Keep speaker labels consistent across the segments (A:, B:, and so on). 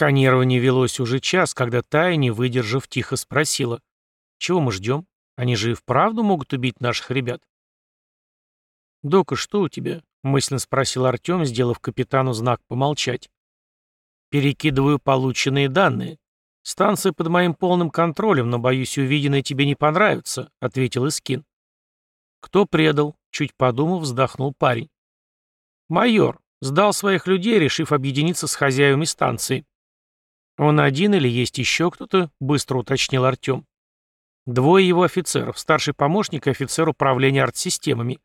A: Сканирование велось уже час, когда Тая, не выдержав, тихо спросила. «Чего мы ждем? Они же и вправду могут убить наших ребят?» «Дока, что у тебя?» — мысленно спросил Артем, сделав капитану знак помолчать. «Перекидываю полученные данные. Станция под моим полным контролем, но, боюсь, увиденное тебе не понравится», — ответил Искин. «Кто предал?» — чуть подумав, вздохнул парень. «Майор. Сдал своих людей, решив объединиться с хозяевами станции». «Он один или есть еще кто-то?» — быстро уточнил Артем. «Двое его офицеров, старший помощник и офицер управления артсистемами.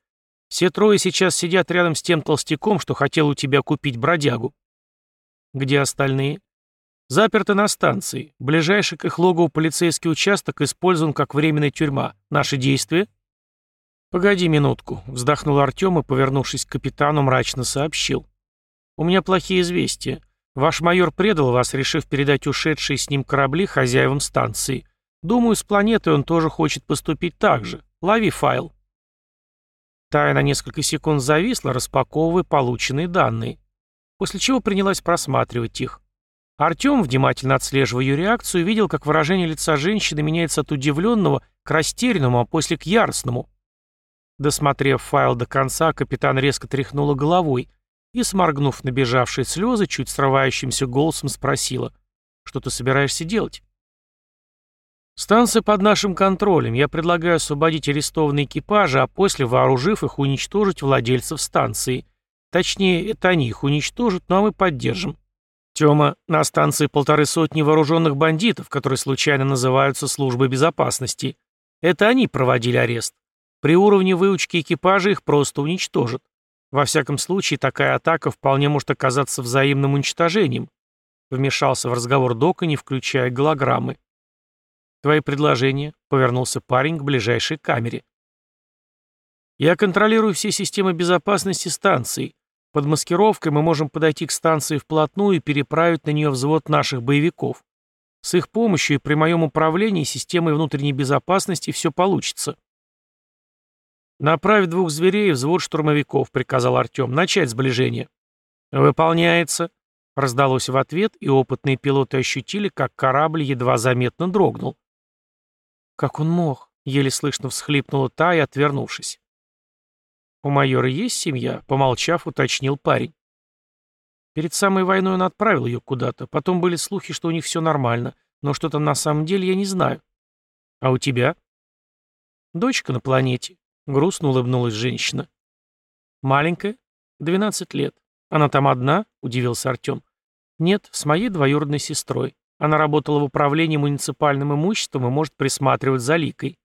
A: Все трое сейчас сидят рядом с тем толстяком, что хотел у тебя купить бродягу. Где остальные? Заперты на станции. Ближайший к их логову полицейский участок использован как временная тюрьма. Наши действия? Погоди минутку, вздохнул Артем и, повернувшись к капитану, мрачно сообщил. У меня плохие известия. Ваш майор предал вас, решив передать ушедшие с ним корабли хозяевам станции. Думаю, с планетой он тоже хочет поступить так же. Лови файл. Тая на несколько секунд зависла, распаковывая полученные данные, после чего принялась просматривать их. Артем, внимательно отслеживая ее реакцию, видел, как выражение лица женщины меняется от удивленного к растерянному, а после к яростному. Досмотрев файл до конца, капитан резко тряхнула головой и, сморгнув набежавшие слезы, чуть срывающимся голосом спросила, «Что ты собираешься делать?» Станция под нашим контролем. Я предлагаю освободить арестованные экипажи, а после, вооружив их, уничтожить владельцев станции. Точнее, это они их уничтожат, ну а мы поддержим. Тёма, на станции полторы сотни вооруженных бандитов, которые случайно называются службой безопасности. Это они проводили арест. При уровне выучки экипажа их просто уничтожат. Во всяком случае, такая атака вполне может оказаться взаимным уничтожением. Вмешался в разговор Дока, не включая голограммы. «Твои предложения?» — повернулся парень к ближайшей камере. «Я контролирую все системы безопасности станции. Под маскировкой мы можем подойти к станции вплотную и переправить на нее взвод наших боевиков. С их помощью и при моем управлении системой внутренней безопасности все получится». «Направь двух зверей и взвод штурмовиков», — приказал Артем. «Начать сближение». «Выполняется», — раздалось в ответ, и опытные пилоты ощутили, как корабль едва заметно дрогнул. «Как он мог?» — еле слышно всхлипнула та и отвернувшись. «У майора есть семья?» — помолчав, уточнил парень. Перед самой войной он отправил ее куда-то. Потом были слухи, что у них все нормально. Но что там на самом деле, я не знаю. А у тебя? Дочка на планете. Грустно улыбнулась женщина. Маленькая? Двенадцать лет. Она там одна? Удивился Артем. Нет, с моей двоюродной сестрой. Она работала в управлении муниципальным имуществом и может присматривать за Ликой.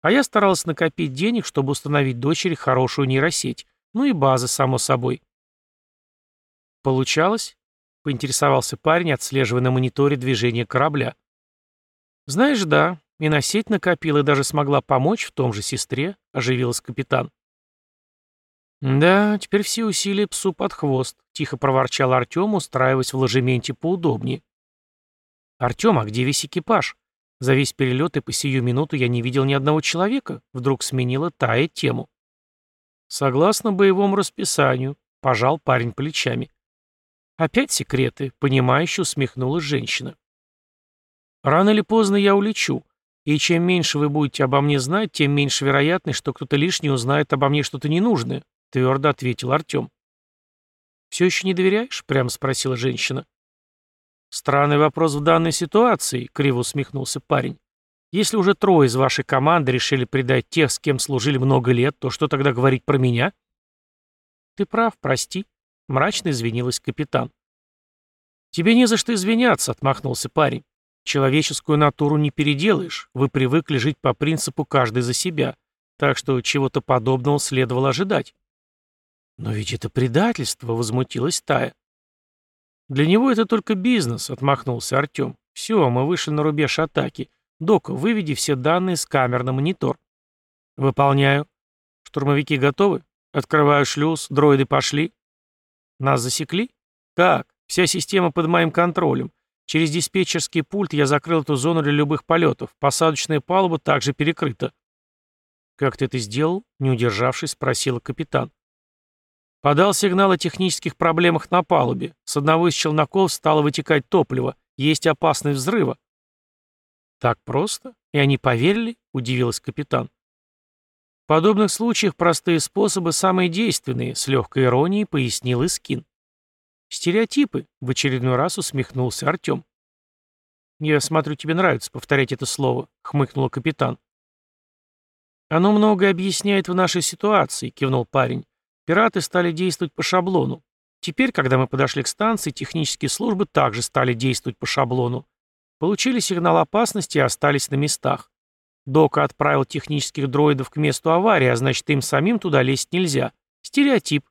A: А я старался накопить денег, чтобы установить дочери хорошую нейросеть. Ну и базы, само собой. Получалось? Поинтересовался парень, отслеживая на мониторе движение корабля. Знаешь, да, и накопила, и даже смогла помочь в том же сестре, оживилась капитан. «Да, теперь все усилия псу под хвост», — тихо проворчал Артем, устраиваясь в ложементе поудобнее. «Артем, а где весь экипаж? За весь перелет и по сию минуту я не видел ни одного человека», — вдруг сменила Тая тему. «Согласно боевому расписанию», — пожал парень плечами. «Опять секреты», — понимающе усмехнулась женщина. «Рано или поздно я улечу, и чем меньше вы будете обо мне знать, тем меньше вероятность, что кто-то лишний узнает обо мне что-то ненужное», — твердо ответил Артем. «Все еще не доверяешь?» — прямо спросила женщина. «Странный вопрос в данной ситуации», — криво усмехнулся парень. «Если уже трое из вашей команды решили предать тех, с кем служили много лет, то что тогда говорить про меня?» «Ты прав, прости», — мрачно извинилась капитан. «Тебе не за что извиняться», — отмахнулся парень. «Человеческую натуру не переделаешь, вы привыкли жить по принципу каждый за себя, так что чего-то подобного следовало ожидать». «Но ведь это предательство», — возмутилась Тая. «Для него это только бизнес», — отмахнулся Артем. «Все, мы вышли на рубеж атаки. Док, выведи все данные с камер на монитор». «Выполняю». «Штурмовики готовы?» «Открываю шлюз. Дроиды пошли». «Нас засекли?» «Как? Вся система под моим контролем. Через диспетчерский пульт я закрыл эту зону для любых полетов. Посадочная палуба также перекрыта». «Как ты это сделал?» — не удержавшись, спросила капитан. Подал сигнал о технических проблемах на палубе. С одного из челноков стало вытекать топливо. Есть опасность взрыва. Так просто? И они поверили? Удивилась капитан. В подобных случаях простые способы самые действенные, с легкой иронией пояснил Искин. Стереотипы, в очередной раз усмехнулся Артем. «Я смотрю, тебе нравится повторять это слово», — хмыкнула капитан. «Оно многое объясняет в нашей ситуации», — кивнул парень. «Пираты стали действовать по шаблону. Теперь, когда мы подошли к станции, технические службы также стали действовать по шаблону. Получили сигнал опасности и остались на местах. Дока отправил технических дроидов к месту аварии, а значит, им самим туда лезть нельзя. Стереотип.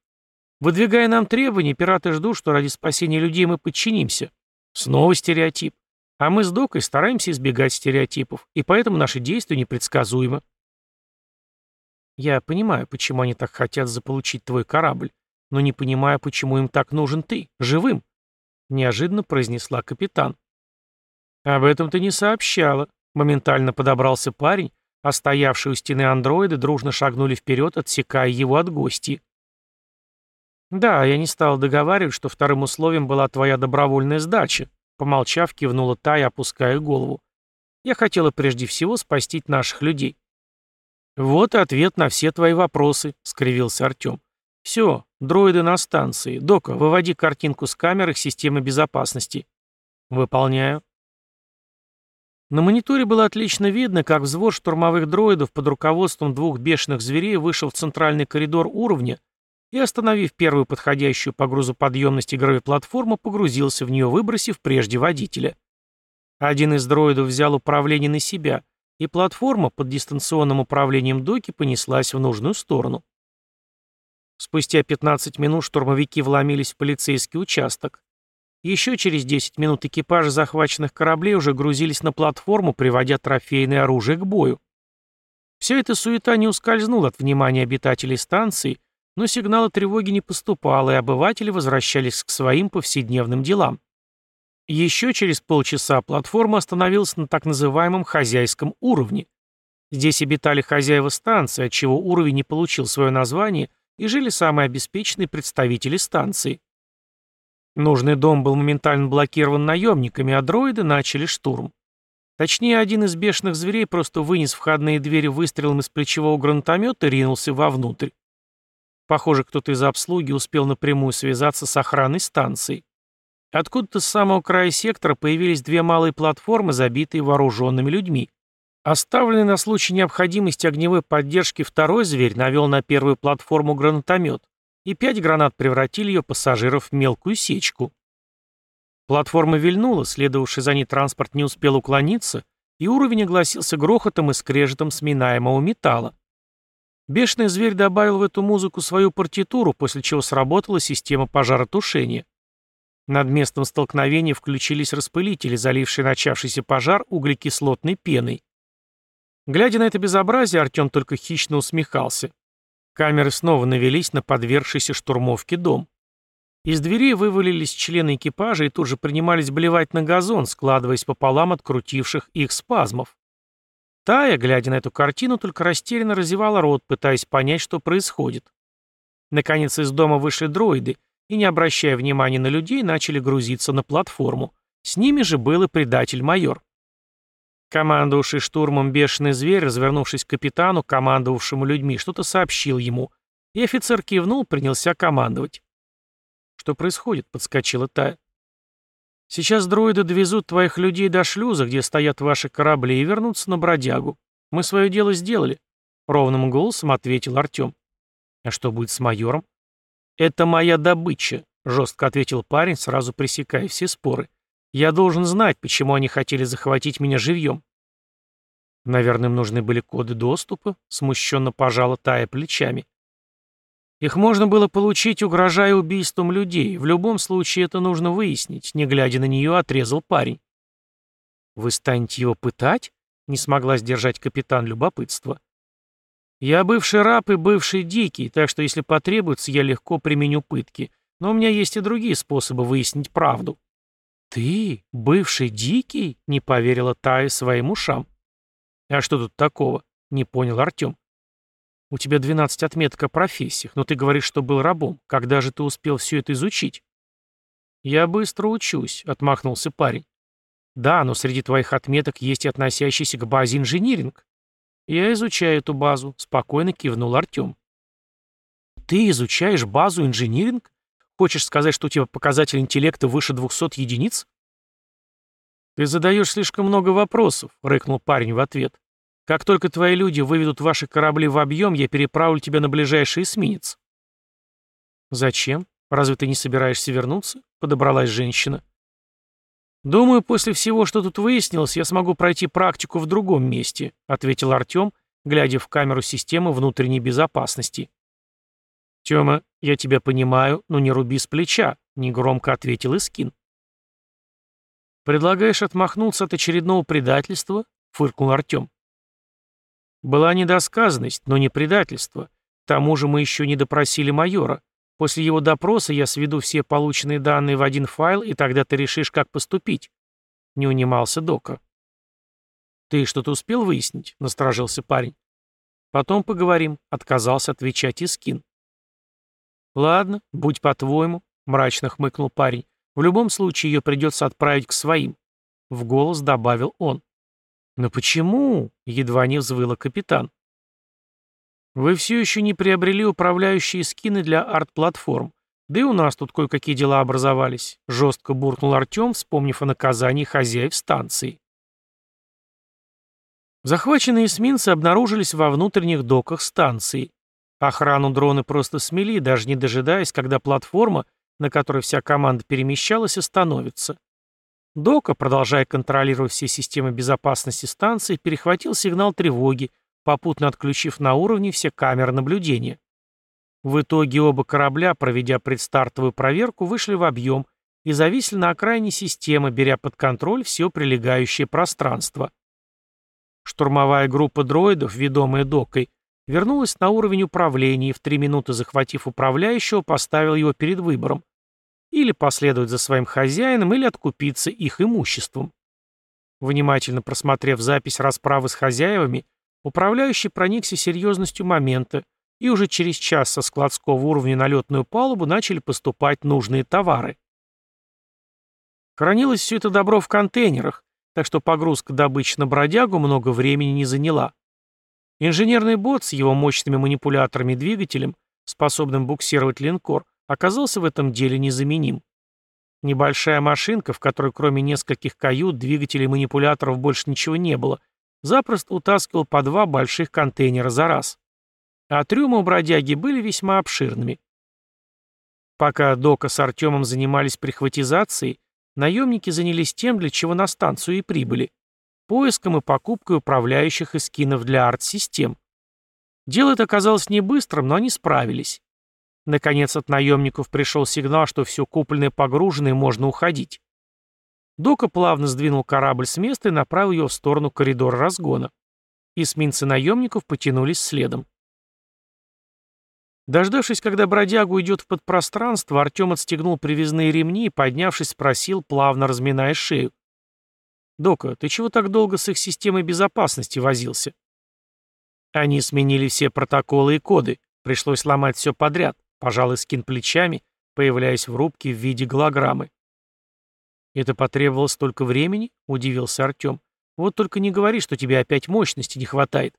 A: Выдвигая нам требования, пираты ждут, что ради спасения людей мы подчинимся. Снова стереотип. А мы с Докой стараемся избегать стереотипов, и поэтому наши действия непредсказуемы. Я понимаю, почему они так хотят заполучить твой корабль, но не понимаю, почему им так нужен ты, живым, — неожиданно произнесла капитан. Об этом ты не сообщала, Моментально подобрался парень, а стоявшие у стены андроиды дружно шагнули вперед, отсекая его от гостей. «Да, я не стал договаривать, что вторым условием была твоя добровольная сдача», помолчав, кивнула Тая, опуская голову. «Я хотела прежде всего спасти наших людей». «Вот и ответ на все твои вопросы», — скривился Артем. «Все, дроиды на станции. Дока, выводи картинку с камеры системы безопасности». «Выполняю», на мониторе было отлично видно, как взвод штурмовых дроидов под руководством двух бешеных зверей вышел в центральный коридор уровня и, остановив первую подходящую по грузоподъемности гравиплатформу, погрузился в нее, выбросив прежде водителя. Один из дроидов взял управление на себя, и платформа под дистанционным управлением доки понеслась в нужную сторону. Спустя 15 минут штурмовики вломились в полицейский участок. Еще через 10 минут экипажи захваченных кораблей уже грузились на платформу, приводя трофейное оружие к бою. Вся эта суета не ускользнула от внимания обитателей станции, но сигнала тревоги не поступало, и обыватели возвращались к своим повседневным делам. Еще через полчаса платформа остановилась на так называемом хозяйском уровне. Здесь обитали хозяева станции, отчего уровень не получил свое название, и жили самые обеспеченные представители станции. Нужный дом был моментально блокирован наемниками, а дроиды начали штурм. Точнее, один из бешеных зверей просто вынес входные двери выстрелом из плечевого гранатомета и ринулся вовнутрь. Похоже, кто-то из обслуги успел напрямую связаться с охраной станции. Откуда-то с самого края сектора появились две малые платформы, забитые вооруженными людьми. Оставленный на случай необходимости огневой поддержки второй зверь навел на первую платформу гранатомет и пять гранат превратили ее пассажиров в мелкую сечку. Платформа вильнула, следовавший за ней транспорт не успел уклониться, и уровень огласился грохотом и скрежетом сминаемого металла. Бешеный зверь добавил в эту музыку свою партитуру, после чего сработала система пожаротушения. Над местом столкновения включились распылители, залившие начавшийся пожар углекислотной пеной. Глядя на это безобразие, Артем только хищно усмехался. Камеры снова навелись на подвергшийся штурмовке дом. Из дверей вывалились члены экипажа и тут же принимались блевать на газон, складываясь пополам от крутивших их спазмов. Тая, глядя на эту картину, только растерянно разевала рот, пытаясь понять, что происходит. Наконец из дома вышли дроиды и, не обращая внимания на людей, начали грузиться на платформу. С ними же был и предатель-майор. Командовавший штурмом бешеный зверь, развернувшись к капитану, командовавшему людьми, что-то сообщил ему, и офицер кивнул, принялся командовать. «Что происходит?» — подскочила Тая. «Сейчас дроиды довезут твоих людей до шлюза, где стоят ваши корабли, и вернутся на бродягу. Мы свое дело сделали», — ровным голосом ответил Артем. «А что будет с майором?» «Это моя добыча», — жестко ответил парень, сразу пресекая все споры. Я должен знать, почему они хотели захватить меня живьем. Наверное, им нужны были коды доступа, смущенно пожала Тая плечами. Их можно было получить, угрожая убийством людей. В любом случае это нужно выяснить. Не глядя на нее, отрезал парень. «Вы станете его пытать?» — не смогла сдержать капитан любопытства. «Я бывший раб и бывший дикий, так что если потребуется, я легко применю пытки. Но у меня есть и другие способы выяснить правду». «Ты? Бывший дикий?» — не поверила Тая своим ушам. «А что тут такого?» — не понял Артем. У тебя 12 отметок о профессиях, но ты говоришь, что был рабом. Когда же ты успел все это изучить? Я быстро учусь, отмахнулся парень. Да, но среди твоих отметок есть и относящиеся к базе инжиниринг. Я изучаю эту базу, спокойно кивнул Артем. Ты изучаешь базу инжиниринг? Хочешь сказать, что у тебя показатель интеллекта выше 200 единиц? Ты задаешь слишком много вопросов, рыкнул парень в ответ. Как только твои люди выведут ваши корабли в объем, я переправлю тебя на ближайший эсминец. Зачем? Разве ты не собираешься вернуться? Подобралась женщина. «Думаю, после всего, что тут выяснилось, я смогу пройти практику в другом месте», ответил Артем, глядя в камеру системы внутренней безопасности. «Тёма, я тебя понимаю, но не руби с плеча», — негромко ответил Искин. «Предлагаешь отмахнуться от очередного предательства?» — фыркнул Артем. «Была недосказанность, но не предательство. К тому же мы еще не допросили майора. После его допроса я сведу все полученные данные в один файл, и тогда ты решишь, как поступить», — не унимался Дока. «Ты что-то успел выяснить?» — насторожился парень. «Потом поговорим», — отказался отвечать Искин. «Ладно, будь по-твоему», — мрачно хмыкнул парень. «В любом случае ее придется отправить к своим», — в голос добавил он. «Но почему?» — едва не взвыла капитан. «Вы все еще не приобрели управляющие скины для арт-платформ. Да и у нас тут кое-какие дела образовались», — жестко буркнул Артем, вспомнив о наказании хозяев станции. Захваченные эсминцы обнаружились во внутренних доках станции. Охрану дроны просто смели, даже не дожидаясь, когда платформа, на которой вся команда перемещалась, остановится. Дока, продолжая контролировать все системы безопасности станции, перехватил сигнал тревоги, попутно отключив на уровне все камеры наблюдения. В итоге оба корабля, проведя предстартовую проверку, вышли в объем и зависли на окраине системы, беря под контроль все прилегающее пространство. Штурмовая группа дроидов, ведомая докой, вернулась на уровень управления и в три минуты захватив управляющего, поставил его перед выбором. Или последовать за своим хозяином, или откупиться их имуществом. Внимательно просмотрев запись расправы с хозяевами, управляющий проникся серьезностью момента, и уже через час со складского уровня на летную палубу начали поступать нужные товары. Хранилось все это добро в контейнерах, так что погрузка добычи на бродягу много времени не заняла. Инженерный бот с его мощными манипуляторами и двигателем, способным буксировать линкор, оказался в этом деле незаменим. Небольшая машинка, в которой кроме нескольких кают, двигателей и манипуляторов больше ничего не было, запросто утаскивал по два больших контейнера за раз. А трюмы у бродяги были весьма обширными. Пока Дока с Артемом занимались прихватизацией, наемники занялись тем, для чего на станцию и прибыли поиском и покупкой управляющих и скинов для арт-систем. Дело это оказалось не быстрым, но они справились. Наконец от наемников пришел сигнал, что все купленное погружено и можно уходить. Дока плавно сдвинул корабль с места и направил его в сторону коридора разгона. Эсминцы наемников потянулись следом. Дождавшись, когда бродяга уйдет в подпространство, Артем отстегнул привязные ремни и, поднявшись, спросил, плавно разминая шею. «Дока, ты чего так долго с их системой безопасности возился?» Они сменили все протоколы и коды. Пришлось ломать все подряд. Пожалуй, скин плечами, появляясь в рубке в виде голограммы. «Это потребовалось столько времени?» — удивился Артем. «Вот только не говори, что тебе опять мощности не хватает».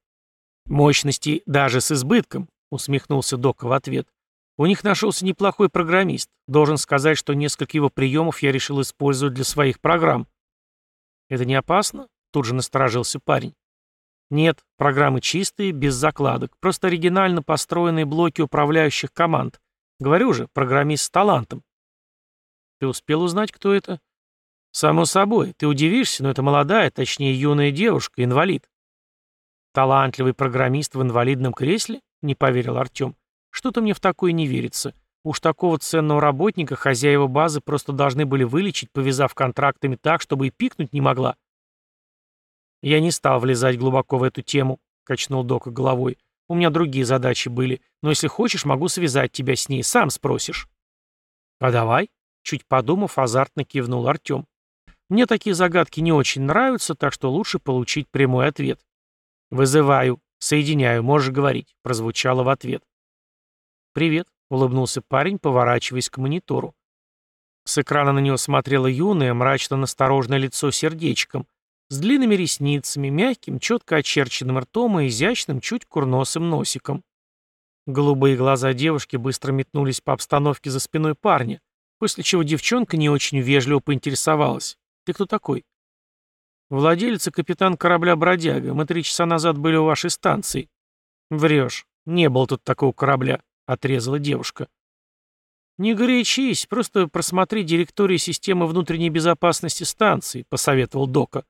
A: «Мощности даже с избытком», — усмехнулся Дока в ответ. «У них нашелся неплохой программист. Должен сказать, что несколько его приемов я решил использовать для своих программ». «Это не опасно?» — тут же насторожился парень. «Нет, программы чистые, без закладок, просто оригинально построенные блоки управляющих команд. Говорю же, программист с талантом». «Ты успел узнать, кто это?» «Само собой. Ты удивишься, но это молодая, точнее юная девушка, инвалид». «Талантливый программист в инвалидном кресле?» — не поверил Артем. «Что-то мне в такое не верится. Уж такого ценного работника хозяева базы просто должны были вылечить, повязав контрактами так, чтобы и пикнуть не могла. Я не стал влезать глубоко в эту тему, качнул Дока головой. У меня другие задачи были, но если хочешь, могу связать тебя с ней, сам спросишь. А давай, чуть подумав, азартно кивнул Артем. Мне такие загадки не очень нравятся, так что лучше получить прямой ответ. «Вызываю», — «Соединяю, можешь говорить», — прозвучало в ответ. «Привет», — улыбнулся парень, поворачиваясь к монитору. С экрана на него смотрело юное, мрачно-насторожное лицо сердечком, с длинными ресницами, мягким, четко очерченным ртом и изящным, чуть курносым носиком. Голубые глаза девушки быстро метнулись по обстановке за спиной парня, после чего девчонка не очень вежливо поинтересовалась. «Ты кто такой?» «Владелец и капитан корабля «Бродяга». Мы три часа назад были у вашей станции». «Врешь. Не было тут такого корабля», — отрезала девушка. «Не горячись, просто просмотри директорию системы внутренней безопасности станции», — посоветовал Дока.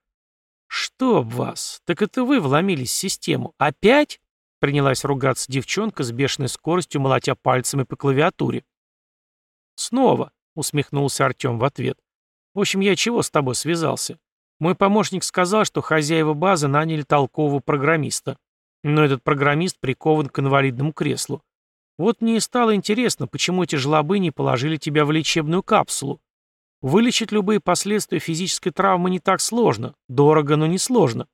A: «Чтоб вас! Так это вы вломились в систему. Опять?» — принялась ругаться девчонка с бешеной скоростью, молотя пальцами по клавиатуре. «Снова», — усмехнулся Артем в ответ. «В общем, я чего с тобой связался? Мой помощник сказал, что хозяева базы наняли толкового программиста. Но этот программист прикован к инвалидному креслу. Вот мне и стало интересно, почему эти жлобы не положили тебя в лечебную капсулу. Вылечить любые последствия физической травмы не так сложно. Дорого, но не сложно.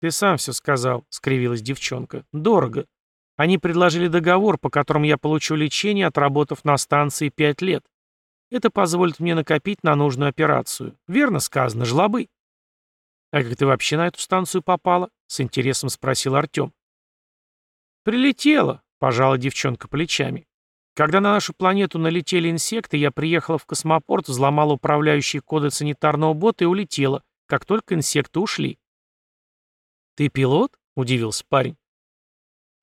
A: «Ты сам все сказал», — скривилась девчонка. «Дорого. Они предложили договор, по которому я получу лечение, отработав на станции пять лет. Это позволит мне накопить на нужную операцию. Верно сказано, жлобы». «А как ты вообще на эту станцию попала?» — с интересом спросил Артем. «Прилетела», Пожала девчонка плечами. Когда на нашу планету налетели инсекты, я приехала в космопорт, взломала управляющие коды санитарного бота и улетела, как только инсекты ушли. «Ты пилот?» — удивился парень.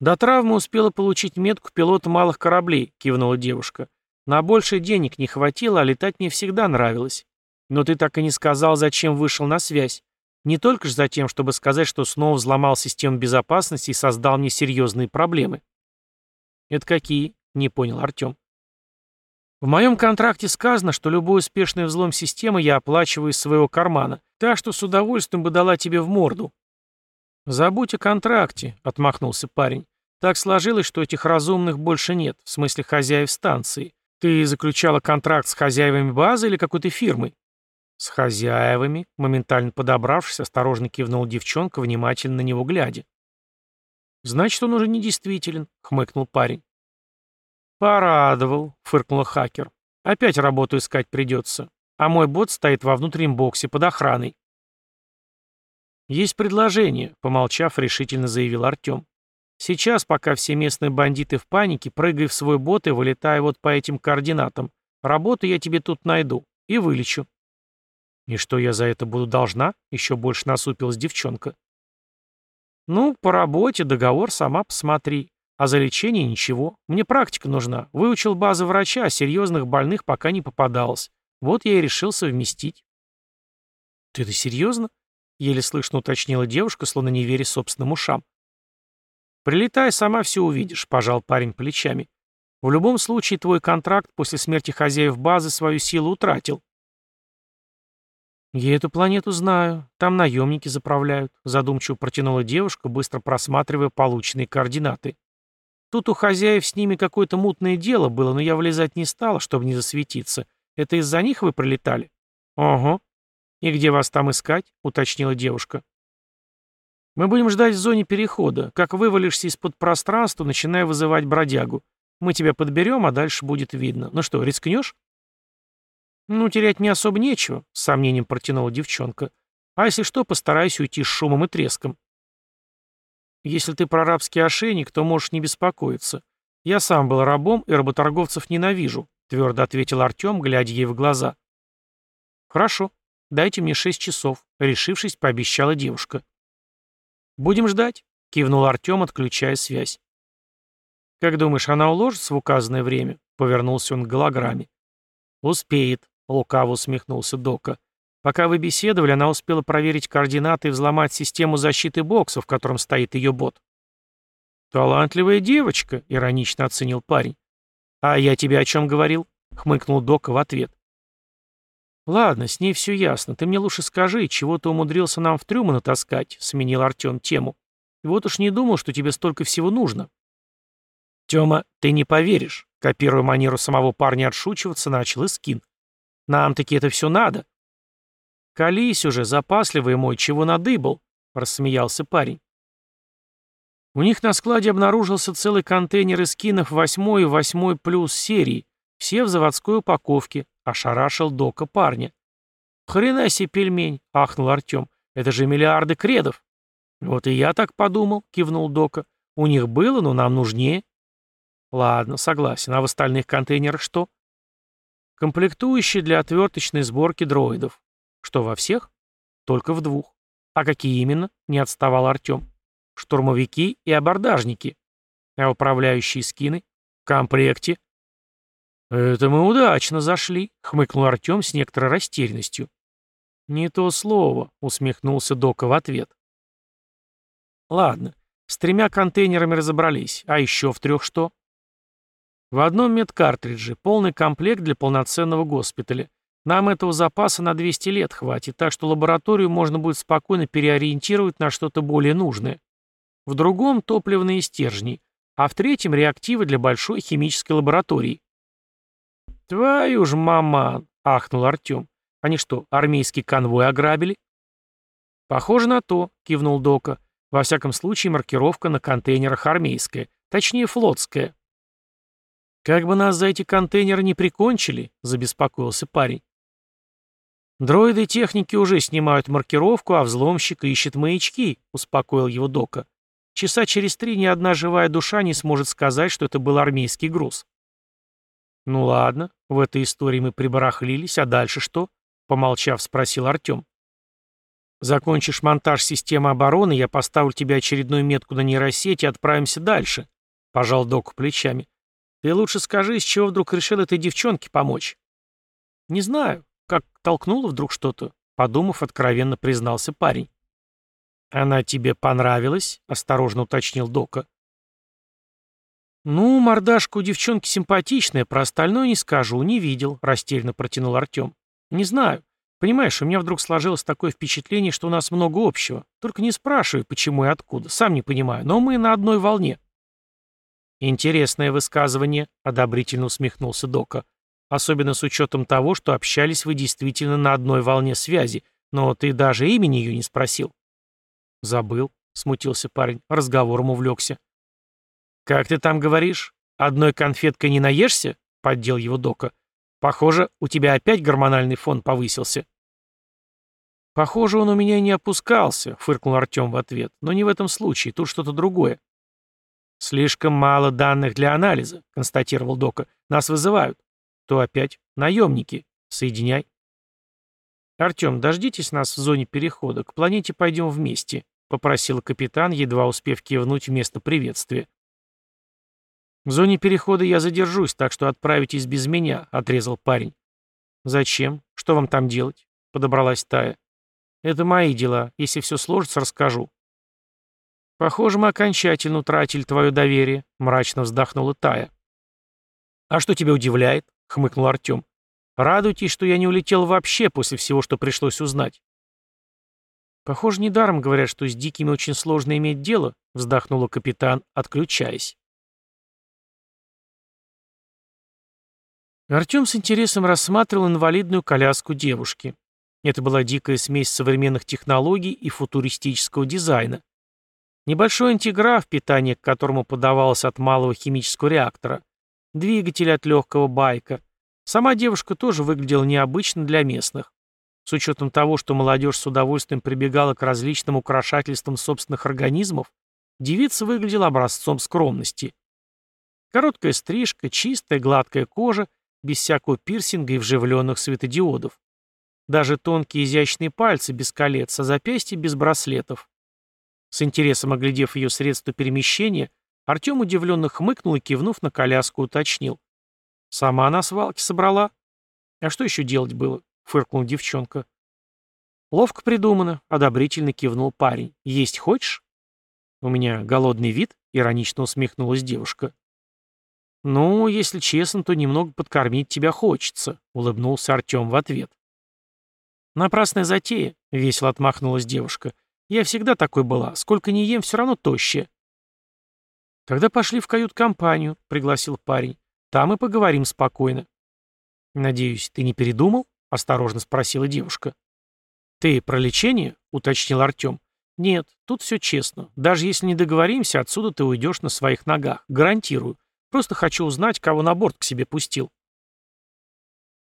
A: «До травмы успела получить метку пилота малых кораблей», — кивнула девушка. «На больше денег не хватило, а летать мне всегда нравилось. Но ты так и не сказал, зачем вышел на связь. Не только же за тем, чтобы сказать, что снова взломал систему безопасности и создал мне серьезные проблемы». «Это какие?» — не понял Артем. «В моем контракте сказано, что любой успешный взлом системы я оплачиваю из своего кармана, так что с удовольствием бы дала тебе в морду». «Забудь о контракте», — отмахнулся парень. «Так сложилось, что этих разумных больше нет, в смысле хозяев станции. Ты заключала контракт с хозяевами базы или какой-то фирмой?» «С хозяевами», — моментально подобравшись, осторожно кивнул девчонка, внимательно на него глядя. «Значит, он уже недействителен», — хмыкнул парень. «Порадовал», — фыркнул хакер. «Опять работу искать придется. А мой бот стоит во внутреннем боксе под охраной». «Есть предложение», — помолчав, решительно заявил Артем. «Сейчас, пока все местные бандиты в панике, прыгай в свой бот и вылетай вот по этим координатам. Работу я тебе тут найду. И вылечу». «И что я за это буду должна?» — еще больше насупилась девчонка. «Ну, по работе, договор сама посмотри. А за лечение ничего. Мне практика нужна. Выучил базы врача, а серьезных больных пока не попадалось. Вот я и решил совместить». «Ты это серьезно?» — еле слышно уточнила девушка, словно не веря собственным ушам. «Прилетай, сама все увидишь», — пожал парень плечами. «В любом случае твой контракт после смерти хозяев базы свою силу утратил. «Я эту планету знаю. Там наемники заправляют», — задумчиво протянула девушка, быстро просматривая полученные координаты. «Тут у хозяев с ними какое-то мутное дело было, но я влезать не стала, чтобы не засветиться. Это из-за них вы прилетали?» «Ого. И где вас там искать?» — уточнила девушка. «Мы будем ждать в зоне перехода. Как вывалишься из-под пространства, начиная вызывать бродягу. Мы тебя подберем, а дальше будет видно. Ну что, рискнешь?» «Ну, терять мне особо нечего», — с сомнением протянула девчонка. «А если что, постараюсь уйти с шумом и треском». «Если ты про рабский ошейник, то можешь не беспокоиться. Я сам был рабом и работорговцев ненавижу», — твердо ответил Артем, глядя ей в глаза. «Хорошо, дайте мне шесть часов», — решившись, пообещала девушка. «Будем ждать», — кивнул Артем, отключая связь. «Как думаешь, она уложится в указанное время?» — повернулся он к голограмме. «Успеет», Лукаво усмехнулся Дока. Пока вы беседовали, она успела проверить координаты и взломать систему защиты бокса, в котором стоит ее бот. «Талантливая девочка», — иронично оценил парень. «А я тебе о чем говорил?» — хмыкнул Дока в ответ. «Ладно, с ней все ясно. Ты мне лучше скажи, чего ты умудрился нам в трюмы натаскать?» — сменил Артем тему. «Вот уж не думал, что тебе столько всего нужно». «Тема, ты не поверишь», — копируя манеру самого парня отшучиваться, начал Искин. Нам таки это все надо. Колись уже, запасливый мой, чего надыбал, рассмеялся парень. У них на складе обнаружился целый контейнер из скинов 8 и 8 плюс серии, все в заводской упаковке, ошарашил Дока парня. «Хрена себе пельмень!» — ахнул Артем. «Это же миллиарды кредов!» «Вот и я так подумал», — кивнул Дока. «У них было, но нам нужнее». «Ладно, согласен. А в остальных контейнерах что?» «Комплектующие для отверточной сборки дроидов». «Что, во всех?» «Только в двух». «А какие именно?» — не отставал Артем. «Штурмовики и абордажники». «А управляющие скины?» «В комплекте». «Это мы удачно зашли», — хмыкнул Артем с некоторой растерянностью. «Не то слово», — усмехнулся Дока в ответ. «Ладно, с тремя контейнерами разобрались, а еще в трех что?» «В одном медкартридже, полный комплект для полноценного госпиталя. Нам этого запаса на 200 лет хватит, так что лабораторию можно будет спокойно переориентировать на что-то более нужное. В другом — топливные стержни, а в третьем — реактивы для большой химической лаборатории. «Твою ж маман!» — ахнул Артем. «Они что, армейский конвой ограбили?» «Похоже на то», — кивнул Дока. «Во всяком случае, маркировка на контейнерах армейская, точнее, флотская». «Как бы нас за эти контейнеры не прикончили», — забеспокоился парень. «Дроиды техники уже снимают маркировку, а взломщик ищет маячки», — успокоил его Дока. «Часа через три ни одна живая душа не сможет сказать, что это был армейский груз». «Ну ладно, в этой истории мы прибарахлились, а дальше что?» — помолчав, спросил Артем. «Закончишь монтаж системы обороны, я поставлю тебе очередную метку на нейросети и отправимся дальше», — пожал док плечами. «Ты лучше скажи, с чего вдруг решил этой девчонке помочь?» «Не знаю, как толкнуло вдруг что-то», — подумав, откровенно признался парень. «Она тебе понравилась?» — осторожно уточнил Дока. «Ну, мордашка у девчонки симпатичная, про остальное не скажу, не видел», — растерянно протянул Артем. «Не знаю. Понимаешь, у меня вдруг сложилось такое впечатление, что у нас много общего. Только не спрашивай, почему и откуда, сам не понимаю, но мы на одной волне». «Интересное высказывание», — одобрительно усмехнулся Дока. «Особенно с учетом того, что общались вы действительно на одной волне связи, но ты даже имени ее не спросил». «Забыл», — смутился парень, разговором увлекся. «Как ты там говоришь? Одной конфеткой не наешься?» — поддел его Дока. «Похоже, у тебя опять гормональный фон повысился». «Похоже, он у меня не опускался», — фыркнул Артем в ответ. «Но не в этом случае, тут что-то другое». «Слишком мало данных для анализа», — констатировал Дока. «Нас вызывают». «То опять? Наемники. Соединяй». «Артем, дождитесь нас в зоне перехода. К планете пойдем вместе», — попросил капитан, едва успев кивнуть вместо приветствия. «В зоне перехода я задержусь, так что отправитесь без меня», — отрезал парень. «Зачем? Что вам там делать?» — подобралась Тая. «Это мои дела. Если все сложится, расскажу». «Похоже, мы окончательно утратили твое доверие», — мрачно вздохнула Тая. «А что тебя удивляет?» — хмыкнул Артем. «Радуйтесь, что я не улетел вообще после всего, что пришлось узнать». «Похоже, недаром говорят, что с дикими очень сложно иметь дело», — вздохнула капитан, отключаясь. Артем с интересом рассматривал инвалидную коляску девушки. Это была дикая смесь современных технологий и футуристического дизайна. Небольшой антиграф, питание к которому подавалось от малого химического реактора. Двигатель от легкого байка. Сама девушка тоже выглядела необычно для местных. С учетом того, что молодежь с удовольствием прибегала к различным украшательствам собственных организмов, девица выглядела образцом скромности. Короткая стрижка, чистая, гладкая кожа — без всякого пирсинга и вживленных светодиодов. Даже тонкие изящные пальцы без колец, а запястья без браслетов. С интересом оглядев ее средства перемещения, Артем удивленно хмыкнул и, кивнув на коляску, уточнил. «Сама на свалке собрала?» «А что еще делать было?» — фыркнула девчонка. «Ловко придумано», — одобрительно кивнул парень. «Есть хочешь?» «У меня голодный вид», — иронично усмехнулась девушка. «Ну, если честно, то немного подкормить тебя хочется», — улыбнулся Артем в ответ. «Напрасная затея», — весело отмахнулась девушка. «Я всегда такой была. Сколько ни ем, все равно тощая». «Тогда пошли в кают-компанию», — пригласил парень. «Там и поговорим спокойно». «Надеюсь, ты не передумал?» — осторожно спросила девушка. «Ты про лечение?» — уточнил Артем. Нет, тут все честно. Даже если не договоримся, отсюда ты уйдешь на своих ногах. Гарантирую. Просто хочу узнать, кого на борт к себе пустил.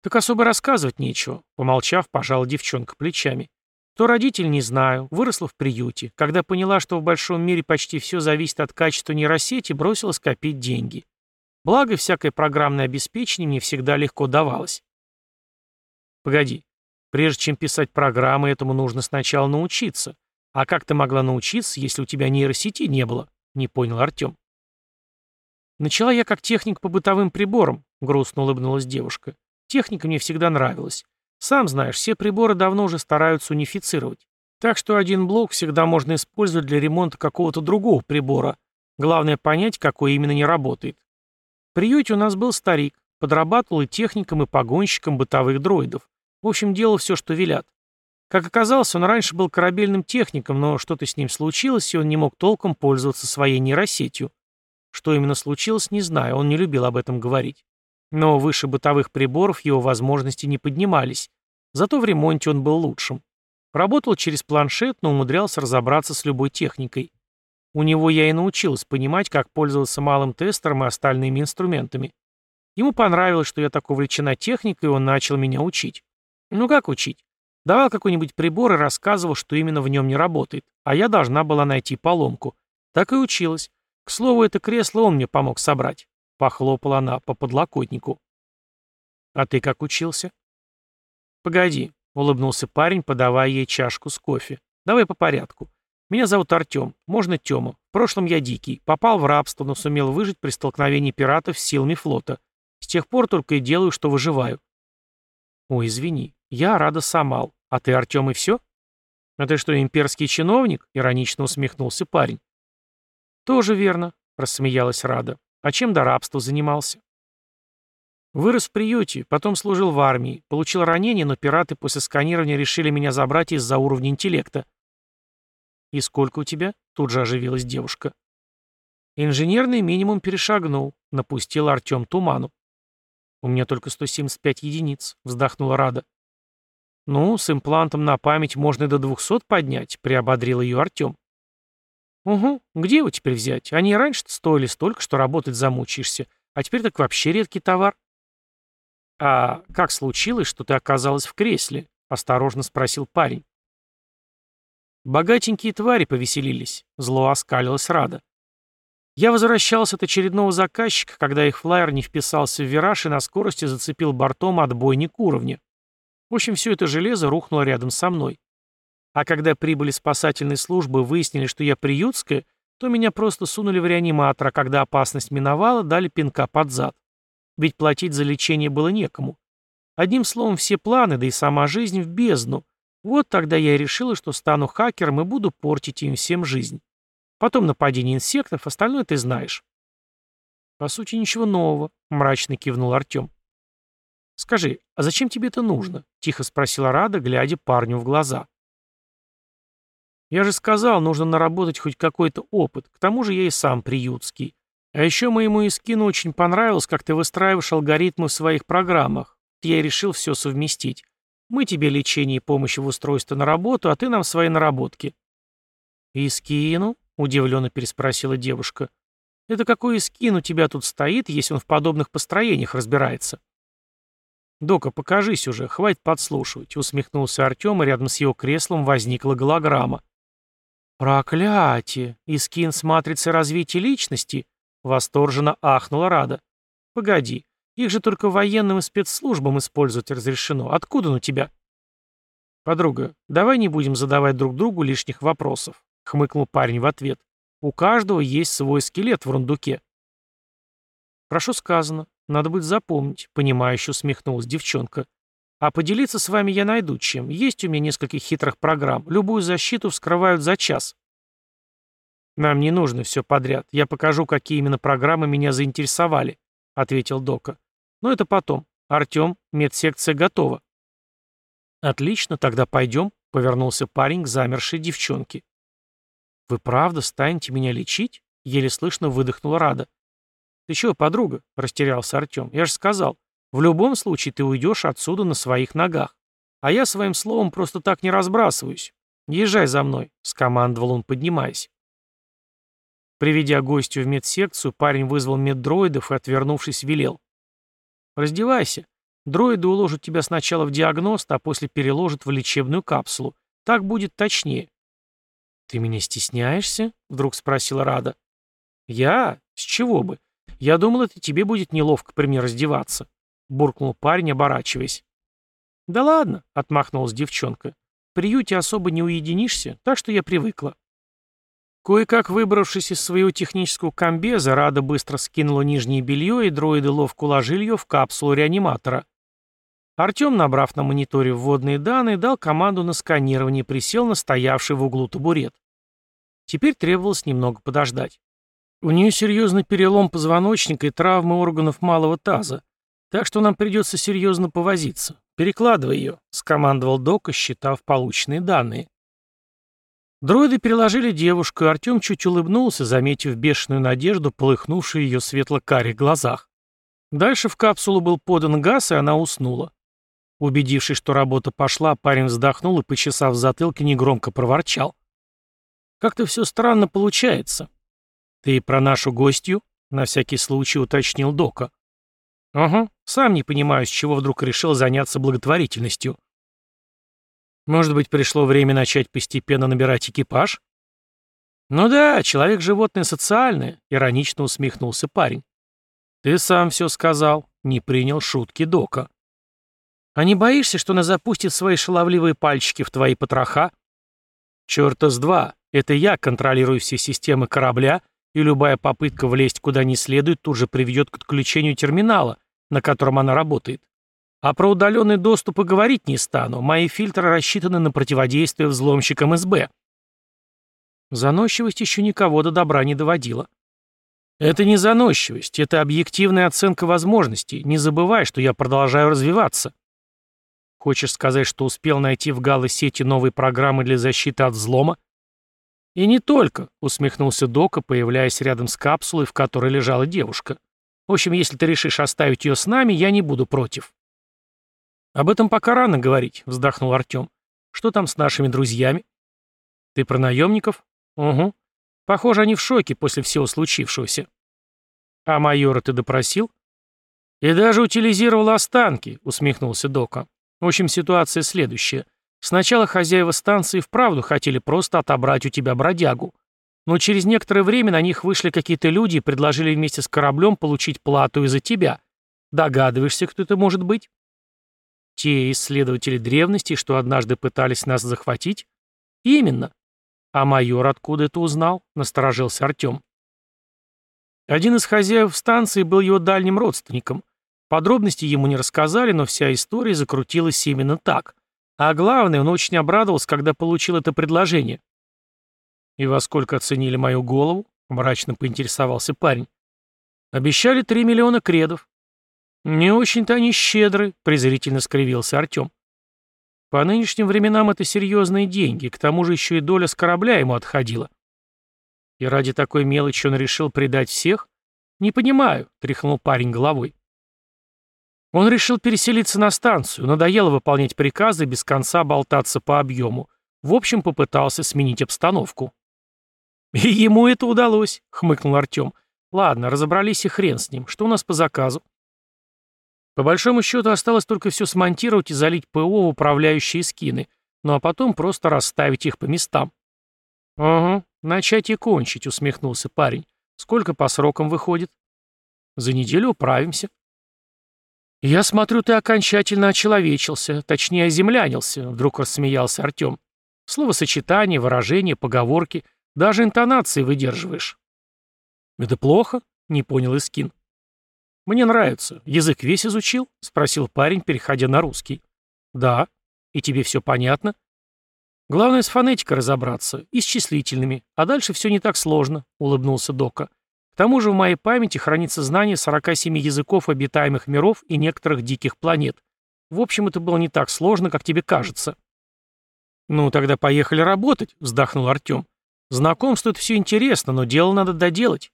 A: Так особо рассказывать нечего, помолчав, пожала девчонка плечами. То родитель не знаю, выросла в приюте. Когда поняла, что в большом мире почти все зависит от качества нейросети, бросилась копить деньги. Благо, всякое программное обеспечение мне всегда легко давалось. Погоди, прежде чем писать программы, этому нужно сначала научиться. А как ты могла научиться, если у тебя нейросети не было? Не понял Артем. Начала я как техник по бытовым приборам, грустно улыбнулась девушка. Техника мне всегда нравилась. Сам знаешь, все приборы давно уже стараются унифицировать. Так что один блок всегда можно использовать для ремонта какого-то другого прибора. Главное понять, какой именно не работает. В приюте у нас был старик, подрабатывал и техником, и погонщиком бытовых дроидов. В общем, делал все, что велят. Как оказалось, он раньше был корабельным техником, но что-то с ним случилось, и он не мог толком пользоваться своей нейросетью. Что именно случилось, не знаю, он не любил об этом говорить. Но выше бытовых приборов его возможности не поднимались. Зато в ремонте он был лучшим. Работал через планшет, но умудрялся разобраться с любой техникой. У него я и научилась понимать, как пользоваться малым тестером и остальными инструментами. Ему понравилось, что я так увлечена техникой, и он начал меня учить. Ну как учить? Давал какой-нибудь прибор и рассказывал, что именно в нем не работает, а я должна была найти поломку. Так и училась. К слову, это кресло он мне помог собрать. Похлопала она по подлокотнику. «А ты как учился?» «Погоди», — улыбнулся парень, подавая ей чашку с кофе. «Давай по порядку. Меня зовут Артем, можно Тёма. В прошлом я дикий, попал в рабство, но сумел выжить при столкновении пиратов с силами флота. С тех пор только и делаю, что выживаю». «Ой, извини, я Рада Самал. А ты Артем и все?» «А ты что, имперский чиновник?» — иронично усмехнулся парень. «Тоже верно», — рассмеялась Рада. А чем до рабства занимался? Вырос в приюте, потом служил в армии, получил ранение, но пираты после сканирования решили меня забрать из-за уровня интеллекта. «И сколько у тебя?» — тут же оживилась девушка. Инженерный минимум перешагнул, напустил Артем туману. «У меня только 175 единиц», — вздохнула Рада. «Ну, с имплантом на память можно и до 200 поднять», — приободрил ее Артем. «Угу. Где его теперь взять? Они раньше-то стоили столько, что работать замучаешься. А теперь так вообще редкий товар». «А как случилось, что ты оказалась в кресле?» — осторожно спросил парень. Богатенькие твари повеселились. Зло оскалилась Рада. Я возвращался от очередного заказчика, когда их флайер не вписался в вираж и на скорости зацепил бортом отбойник уровня. В общем, все это железо рухнуло рядом со мной. А когда прибыли спасательные службы выяснили, что я приютская, то меня просто сунули в реаниматор, а когда опасность миновала, дали пинка под зад. Ведь платить за лечение было некому. Одним словом, все планы, да и сама жизнь в бездну. Вот тогда я и решила, что стану хакером и буду портить им всем жизнь. Потом нападение инсектов, остальное ты знаешь. По сути, ничего нового, мрачно кивнул Артем. «Скажи, а зачем тебе это нужно?» — тихо спросила Рада, глядя парню в глаза. Я же сказал, нужно наработать хоть какой-то опыт. К тому же я и сам приютский. А еще моему Искину очень понравилось, как ты выстраиваешь алгоритмы в своих программах. Я решил все совместить. Мы тебе лечение и помощь в устройстве на работу, а ты нам свои наработки. «Искину?» — удивленно переспросила девушка. «Это какой Искин у тебя тут стоит, если он в подобных построениях разбирается?» «Дока, покажись уже, хватит подслушивать», — усмехнулся Артем, и рядом с его креслом возникла голограмма. «Проклятие! Искин с матрицей развития личности?» — восторженно ахнула Рада. «Погоди, их же только военным и спецслужбам использовать разрешено. Откуда он тебя?» «Подруга, давай не будем задавать друг другу лишних вопросов», — хмыкнул парень в ответ. «У каждого есть свой скелет в рундуке». «Хорошо сказано. Надо будет запомнить», — понимающе усмехнулась девчонка. А поделиться с вами я найду чем. Есть у меня несколько хитрых программ. Любую защиту вскрывают за час. Нам не нужно все подряд. Я покажу, какие именно программы меня заинтересовали, ответил Дока. Но это потом. Артем, медсекция готова. Отлично, тогда пойдем, повернулся парень к замершей девчонке. Вы правда станете меня лечить? Еле слышно выдохнула Рада. Ты чего, подруга? Растерялся Артем. Я же сказал, в любом случае ты уйдешь отсюда на своих ногах. А я своим словом просто так не разбрасываюсь. «Езжай за мной», — скомандовал он, поднимаясь. Приведя гостю в медсекцию, парень вызвал меддроидов и, отвернувшись, велел. «Раздевайся. Дроиды уложат тебя сначала в диагност, а после переложат в лечебную капсулу. Так будет точнее». «Ты меня стесняешься?» — вдруг спросила Рада. «Я? С чего бы? Я думал, это тебе будет неловко при мне раздеваться», — буркнул парень, оборачиваясь. «Да ладно», — отмахнулась девчонка. «В приюте особо не уединишься, так что я привыкла». Кое-как выбравшись из своего технического комбеза, Рада быстро скинула нижнее белье, и дроиды ловко уложили ее в капсулу реаниматора. Артем, набрав на мониторе вводные данные, дал команду на сканирование и присел на стоявший в углу табурет. Теперь требовалось немного подождать. У нее серьезный перелом позвоночника и травмы органов малого таза, так что нам придется серьезно повозиться. Перекладывай ее, скомандовал Дока, считав полученные данные. Дроиды переложили девушку, и Артем чуть улыбнулся, заметив бешеную надежду, полыхнувшую ее светло-карих глазах. Дальше в капсулу был подан газ, и она уснула. Убедившись, что работа пошла, парень вздохнул и, почесав в затылке, негромко проворчал. «Как-то все странно получается». «Ты про нашу гостью?» — на всякий случай уточнил Дока. «Ага, сам не понимаю, с чего вдруг решил заняться благотворительностью». Может быть, пришло время начать постепенно набирать экипаж? Ну да, человек-животное социальное, иронично усмехнулся парень. Ты сам все сказал, не принял шутки Дока. А не боишься, что она запустит свои шаловливые пальчики в твои потроха? Чёрта с два, это я контролирую все системы корабля, и любая попытка влезть куда не следует тут же приведет к отключению терминала, на котором она работает. А про удаленный доступ и говорить не стану. Мои фильтры рассчитаны на противодействие взломщикам СБ. Заносчивость еще никого до добра не доводила. Это не заносчивость, это объективная оценка возможностей. Не забывай, что я продолжаю развиваться. Хочешь сказать, что успел найти в Гало-сети новые программы для защиты от взлома? И не только, усмехнулся Дока, появляясь рядом с капсулой, в которой лежала девушка. В общем, если ты решишь оставить ее с нами, я не буду против. «Об этом пока рано говорить», — вздохнул Артем. «Что там с нашими друзьями?» «Ты про наемников?» «Угу. Похоже, они в шоке после всего случившегося». «А майора ты допросил?» «И даже утилизировал останки», — усмехнулся Дока. «В общем, ситуация следующая. Сначала хозяева станции вправду хотели просто отобрать у тебя бродягу. Но через некоторое время на них вышли какие-то люди и предложили вместе с кораблем получить плату из-за тебя. Догадываешься, кто это может быть?» Те исследователи древности, что однажды пытались нас захватить? Именно. А майор откуда это узнал? Насторожился Артем. Один из хозяев станции был его дальним родственником. Подробности ему не рассказали, но вся история закрутилась именно так. А главное, он очень обрадовался, когда получил это предложение. «И во сколько оценили мою голову?» — мрачно поинтересовался парень. «Обещали три миллиона кредов. «Не очень-то они щедры», — презрительно скривился Артем. «По нынешним временам это серьезные деньги, к тому же еще и доля с корабля ему отходила». «И ради такой мелочи он решил предать всех?» «Не понимаю», — тряхнул парень головой. Он решил переселиться на станцию, надоело выполнять приказы без конца болтаться по объему. В общем, попытался сменить обстановку. «И ему это удалось», — хмыкнул Артем. «Ладно, разобрались и хрен с ним. Что у нас по заказу?» По большому счету осталось только все смонтировать и залить ПО в управляющие скины, ну а потом просто расставить их по местам. «Угу, начать и кончить», — усмехнулся парень. «Сколько по срокам выходит?» «За неделю управимся». «Я смотрю, ты окончательно очеловечился, точнее, оземлянился», — вдруг рассмеялся Артем. «Словосочетание, выражение, поговорки, даже интонации выдерживаешь». «Это плохо?» — не понял Искин. «Мне нравится. Язык весь изучил?» — спросил парень, переходя на русский. «Да. И тебе все понятно?» «Главное с фонетикой разобраться, и с числительными, а дальше все не так сложно», — улыбнулся Дока. «К тому же в моей памяти хранится знание 47 языков обитаемых миров и некоторых диких планет. В общем, это было не так сложно, как тебе кажется». «Ну, тогда поехали работать», — вздохнул Артем. «Знакомство — это все интересно, но дело надо доделать».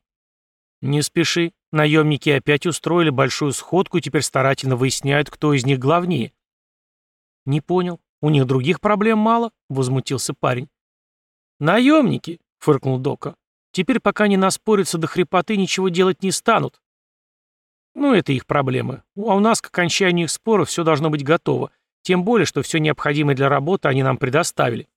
A: «Не спеши. Наемники опять устроили большую сходку и теперь старательно выясняют, кто из них главнее». «Не понял. У них других проблем мало», — возмутился парень. «Наемники», — фыркнул Дока. «Теперь, пока не наспорятся до хрипоты, ничего делать не станут». «Ну, это их проблемы. А у нас к окончанию их споров все должно быть готово. Тем более, что все необходимое для работы они нам предоставили.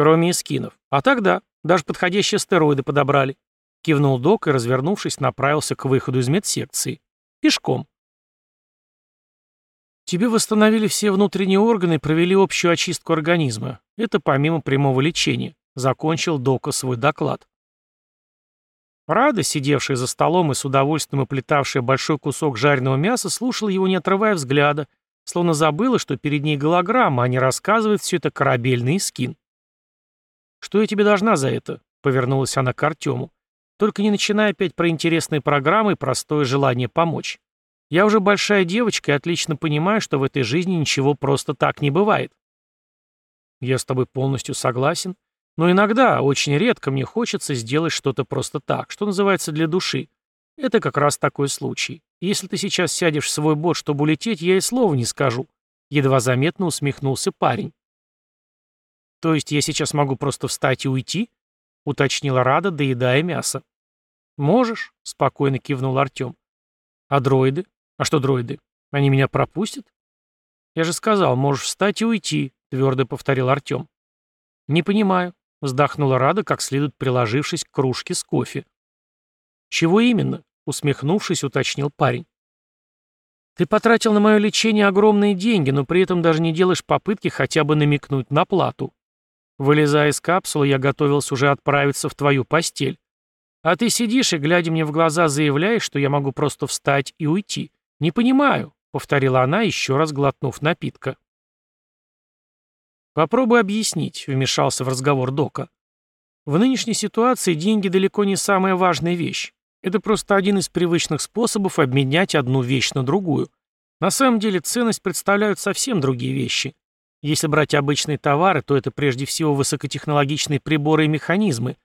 A: Кроме эскинов. А тогда даже подходящие стероиды подобрали. Кивнул док и, развернувшись, направился к выходу из медсекции. Пешком. Тебе восстановили все внутренние органы и провели общую очистку организма. Это помимо прямого лечения. Закончил Дока свой доклад. Рада, сидевшая за столом и с удовольствием оплетавшая большой кусок жареного мяса, слушала его, не отрывая взгляда, словно забыла, что перед ней голограмма, а не рассказывает все это корабельный скин. «Что я тебе должна за это?» — повернулась она к Артему. «Только не начинай опять про интересные программы и простое желание помочь. Я уже большая девочка и отлично понимаю, что в этой жизни ничего просто так не бывает». «Я с тобой полностью согласен. Но иногда, очень редко, мне хочется сделать что-то просто так, что называется для души. Это как раз такой случай. Если ты сейчас сядешь в свой бот, чтобы улететь, я и слова не скажу. Едва заметно усмехнулся парень. То есть я сейчас могу просто встать и уйти? Уточнила Рада, доедая мясо. Можешь, спокойно кивнул Артем. А дроиды? А что дроиды? Они меня пропустят? Я же сказал, можешь встать и уйти, твердо повторил Артем. Не понимаю, вздохнула Рада, как следует приложившись к кружке с кофе. Чего именно? усмехнувшись, уточнил парень. «Ты потратил на мое лечение огромные деньги, но при этом даже не делаешь попытки хотя бы намекнуть на плату. Вылезая из капсулы, я готовился уже отправиться в твою постель. А ты сидишь и, глядя мне в глаза, заявляешь, что я могу просто встать и уйти. Не понимаю», — повторила она, еще раз глотнув напитка. «Попробуй объяснить», — вмешался в разговор Дока. «В нынешней ситуации деньги далеко не самая важная вещь. Это просто один из привычных способов обменять одну вещь на другую. На самом деле ценность представляют совсем другие вещи. Если брать обычные товары, то это прежде всего высокотехнологичные приборы и механизмы,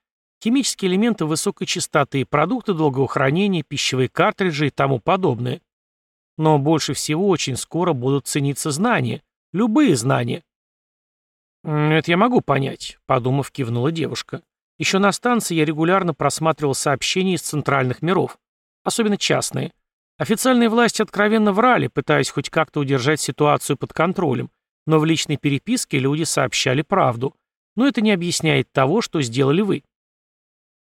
A: химические элементы высокой частоты, продукты долгого хранения, пищевые картриджи и тому подобное. Но больше всего очень скоро будут цениться знания. Любые знания. «Это я могу понять», — подумав, кивнула девушка. Еще на станции я регулярно просматривал сообщения из центральных миров, особенно частные. Официальные власти откровенно врали, пытаясь хоть как-то удержать ситуацию под контролем, но в личной переписке люди сообщали правду. Но это не объясняет того, что сделали вы.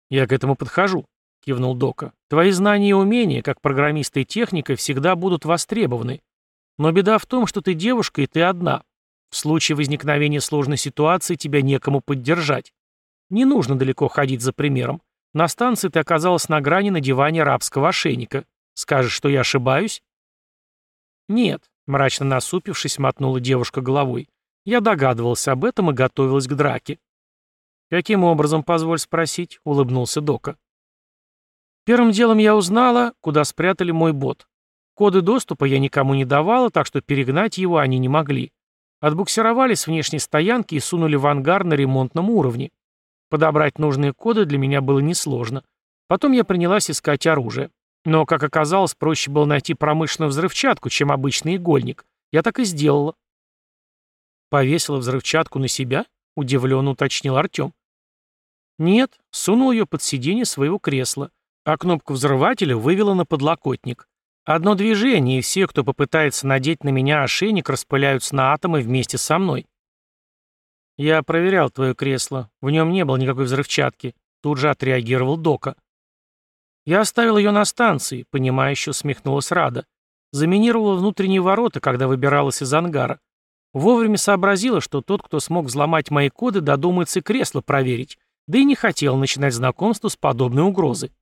A: «Я к этому подхожу», — кивнул Дока. «Твои знания и умения, как программиста и техника, всегда будут востребованы. Но беда в том, что ты девушка и ты одна. В случае возникновения сложной ситуации тебя некому поддержать. Не нужно далеко ходить за примером. На станции ты оказалась на грани надевания рабского ошейника. Скажешь, что я ошибаюсь? Нет, мрачно насупившись, мотнула девушка головой. Я догадывался об этом и готовилась к драке. «Каким образом, позволь спросить?» — улыбнулся Дока. Первым делом я узнала, куда спрятали мой бот. Коды доступа я никому не давала, так что перегнать его они не могли. Отбуксировали с внешней стоянки и сунули в ангар на ремонтном уровне. Подобрать нужные коды для меня было несложно. Потом я принялась искать оружие. Но, как оказалось, проще было найти промышленную взрывчатку, чем обычный игольник. Я так и сделала. Повесила взрывчатку на себя? Удивленно уточнил Артем. Нет, сунул ее под сиденье своего кресла, а кнопку взрывателя вывела на подлокотник. Одно движение, и все, кто попытается надеть на меня ошейник, распыляются на атомы вместе со мной. «Я проверял твое кресло. В нем не было никакой взрывчатки», — тут же отреагировал Дока. «Я оставил ее на станции», — понимающе усмехнулась Рада. Заминировала внутренние ворота, когда выбиралась из ангара. Вовремя сообразила, что тот, кто смог взломать мои коды, додумается кресло проверить, да и не хотел начинать знакомство с подобной угрозой.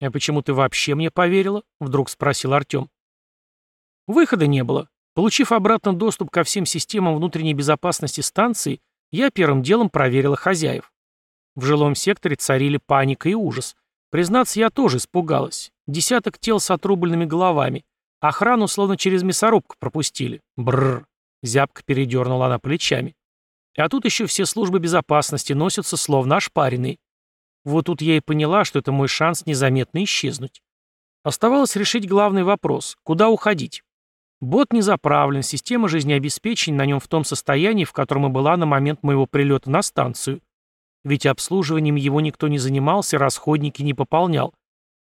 A: «А почему ты вообще мне поверила?» — вдруг спросил Артем. «Выхода не было. Получив обратно доступ ко всем системам внутренней безопасности станции, я первым делом проверила хозяев. В жилом секторе царили паника и ужас. Признаться, я тоже испугалась. Десяток тел с отрубленными головами. Охрану словно через мясорубку пропустили. Бррр. Зябка передернула она плечами. А тут еще все службы безопасности носятся словно ошпаренные. Вот тут я и поняла, что это мой шанс незаметно исчезнуть. Оставалось решить главный вопрос – куда уходить? Бот не заправлен, система жизнеобеспечения на нем в том состоянии, в котором и была на момент моего прилета на станцию. Ведь обслуживанием его никто не занимался, расходники не пополнял.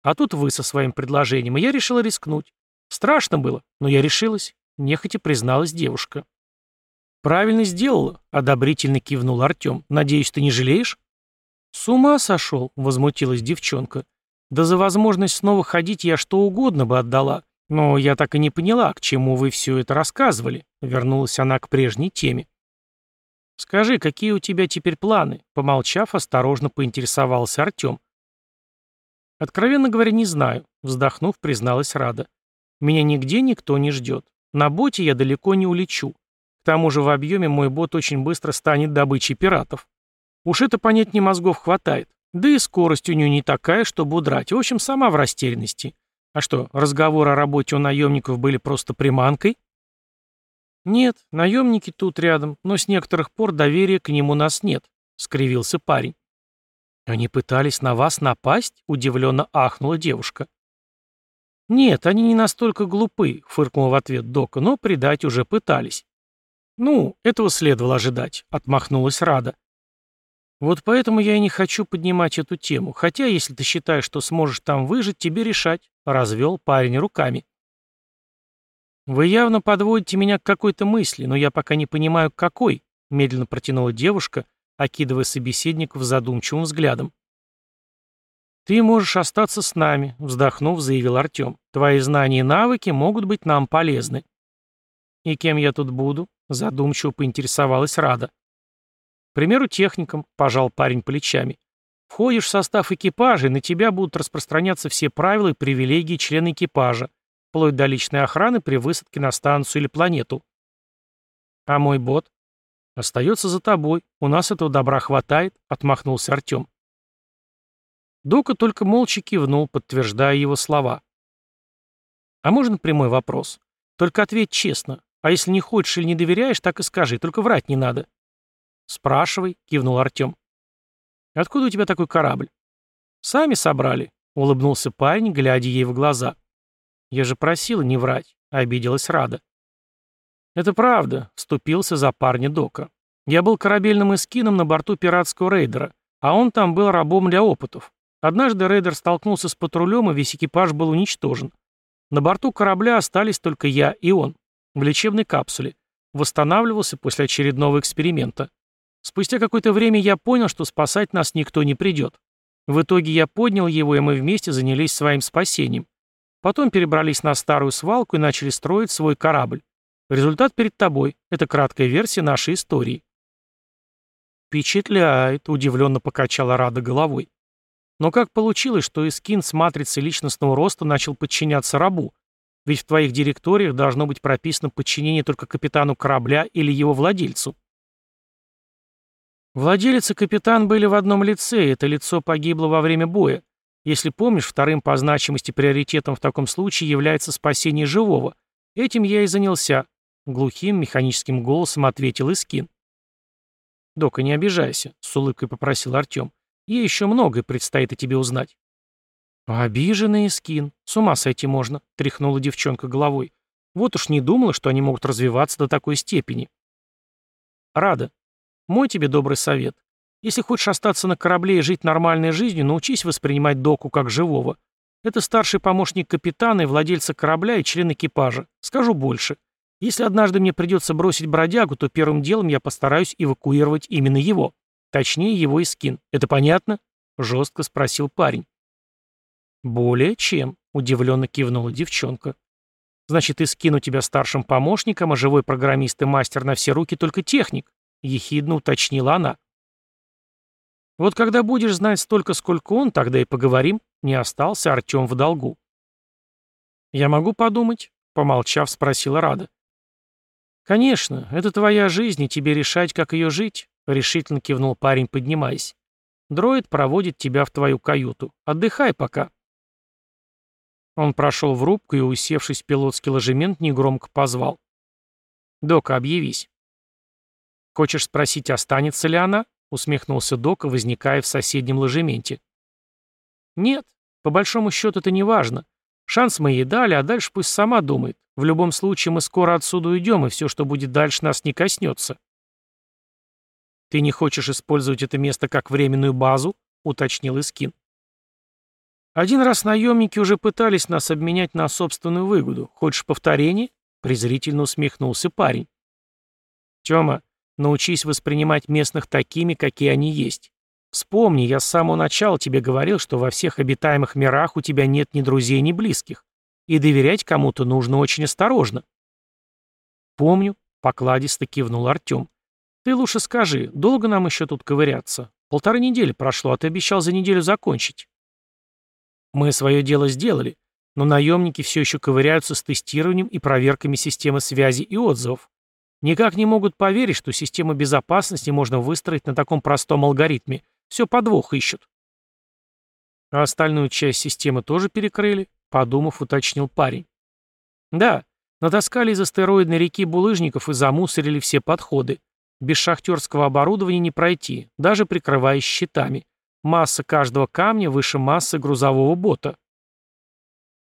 A: А тут вы со своим предложением, и я решила рискнуть. Страшно было, но я решилась, нехотя призналась девушка. «Правильно сделала», — одобрительно кивнул Артем. «Надеюсь, ты не жалеешь?» «С ума сошел», — возмутилась девчонка. «Да за возможность снова ходить я что угодно бы отдала. Но я так и не поняла, к чему вы все это рассказывали», — вернулась она к прежней теме. «Скажи, какие у тебя теперь планы?» — помолчав, осторожно поинтересовался Артем. «Откровенно говоря, не знаю», — вздохнув, призналась Рада. «Меня нигде никто не ждет. На боте я далеко не улечу. К тому же в объеме мой бот очень быстро станет добычей пиратов. Уж это понять не мозгов хватает. Да и скорость у нее не такая, чтобы удрать. В общем, сама в растерянности. А что, разговоры о работе у наемников были просто приманкой? Нет, наемники тут рядом, но с некоторых пор доверия к ним у нас нет, — скривился парень. «Они пытались на вас напасть?» — удивленно ахнула девушка. «Нет, они не настолько глупы», — фыркнул в ответ Дока, «но предать уже пытались». «Ну, этого следовало ожидать», — отмахнулась Рада. «Вот поэтому я и не хочу поднимать эту тему, хотя, если ты считаешь, что сможешь там выжить, тебе решать», — развел парень руками. «Вы явно подводите меня к какой-то мысли, но я пока не понимаю, к какой», — медленно протянула девушка, окидывая собеседников задумчивым взглядом. «Ты можешь остаться с нами», — вздохнув, заявил Артем. «Твои знания и навыки могут быть нам полезны». «И кем я тут буду?» — задумчиво поинтересовалась Рада. «К примеру, техником», — пожал парень плечами. «Входишь в состав экипажа, и на тебя будут распространяться все правила и привилегии члена экипажа, вплоть до личной охраны при высадке на станцию или планету». «А мой бот?» «Остается за тобой. У нас этого добра хватает», — отмахнулся Артем. Дока только молча кивнул, подтверждая его слова. «А можно прямой вопрос? Только ответь честно. А если не хочешь или не доверяешь, так и скажи, только врать не надо». «Спрашивай», — кивнул Артем. «Откуда у тебя такой корабль?» «Сами собрали», — улыбнулся парень, глядя ей в глаза. «Я же просила не врать», — обиделась Рада. «Это правда», — вступился за парня Дока. «Я был корабельным эскином на борту пиратского рейдера, а он там был рабом для опытов. Однажды рейдер столкнулся с патрулем, и весь экипаж был уничтожен. На борту корабля остались только я и он, в лечебной капсуле. Восстанавливался после очередного эксперимента. Спустя какое-то время я понял, что спасать нас никто не придет. В итоге я поднял его, и мы вместе занялись своим спасением. Потом перебрались на старую свалку и начали строить свой корабль. Результат перед тобой. Это краткая версия нашей истории. «Впечатляет», — удивленно покачала Рада головой. «Но как получилось, что Искин с матрицей личностного роста начал подчиняться рабу? Ведь в твоих директориях должно быть прописано подчинение только капитану корабля или его владельцу». Владелец и капитан были в одном лице, и это лицо погибло во время боя. Если помнишь, вторым по значимости приоритетом в таком случае является спасение живого. Этим я и занялся, Глухим, механическим голосом ответил Искин. «Дока, не обижайся», — с улыбкой попросил Артем. «Ей еще многое предстоит о тебе узнать». «Обиженный Искин. С ума сойти можно», — тряхнула девчонка головой. «Вот уж не думала, что они могут развиваться до такой степени». «Рада. Мой тебе добрый совет. Если хочешь остаться на корабле и жить нормальной жизнью, научись воспринимать доку как живого. Это старший помощник капитана и владельца корабля и член экипажа. Скажу больше. Если однажды мне придется бросить бродягу, то первым делом я постараюсь эвакуировать именно его. Точнее, его искин. Это понятно?» — жестко спросил парень. «Более чем», — удивленно кивнула девчонка. «Значит, искин у тебя старшим помощником, а живой программист и мастер на все руки только техник», — ехидно уточнила она. «Вот когда будешь знать столько, сколько он, тогда и поговорим», — не остался Артем в долгу. «Я могу подумать?» — помолчав, спросила Рада. «Конечно, это твоя жизнь, и тебе решать, как ее жить», — решительно кивнул парень, поднимаясь. «Дроид проводит тебя в твою каюту. Отдыхай пока». Он прошел в рубку и, усевшись в пилотский ложемент, негромко позвал. «Дока, объявись». «Хочешь спросить, останется ли она?» — усмехнулся Дока, возникая в соседнем ложементе. «Нет, по большому счету это не важно. Шанс мы ей дали, а дальше пусть сама думает. В любом случае мы скоро отсюда уйдем, и все, что будет дальше, нас не коснется. «Ты не хочешь использовать это место как временную базу?» — уточнил Искин. «Один раз наемники уже пытались нас обменять на собственную выгоду. Хочешь повторение?» — презрительно усмехнулся парень. «Тёма, научись воспринимать местных такими, какие они есть. Вспомни, я с самого начала тебе говорил, что во всех обитаемых мирах у тебя нет ни друзей, ни близких. И доверять кому-то нужно очень осторожно». «Помню», — покладисто кивнул Артём. «Ты лучше скажи, долго нам еще тут ковыряться? Полторы недели прошло, а ты обещал за неделю закончить». «Мы свое дело сделали, но наемники все еще ковыряются с тестированием и проверками системы связи и отзывов. Никак не могут поверить, что систему безопасности можно выстроить на таком простом алгоритме. Все подвох ищут». «А остальную часть системы тоже перекрыли?» — подумав, уточнил парень. «Да, натаскали из астероидной реки булыжников и замусорили все подходы. Без шахтерского оборудования не пройти, даже прикрываясь щитами. Масса каждого камня выше массы грузового бота.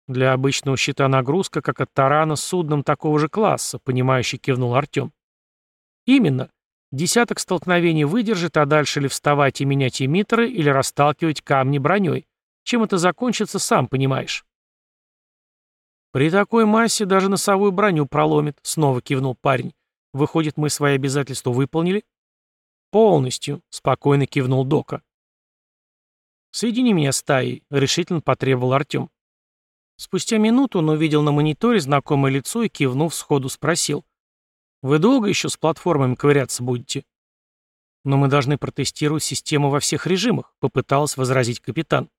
A: Для обычного щита нагрузка, как от тарана с судном такого же класса, понимающий кивнул Артем. Именно. Десяток столкновений выдержит, а дальше ли вставать и менять эмиттеры, или расталкивать камни броней. Чем это закончится, сам понимаешь. При такой массе даже носовую броню проломит, снова кивнул парень. Выходит, мы свои обязательства выполнили? Полностью, спокойно кивнул Дока. «Соедини меня с Таей», — решительно потребовал Артем. Спустя минуту он увидел на мониторе знакомое лицо и, кивнув, сходу спросил. «Вы долго еще с платформами ковыряться будете?» «Но мы должны протестировать систему во всех режимах», — попыталась возразить капитан.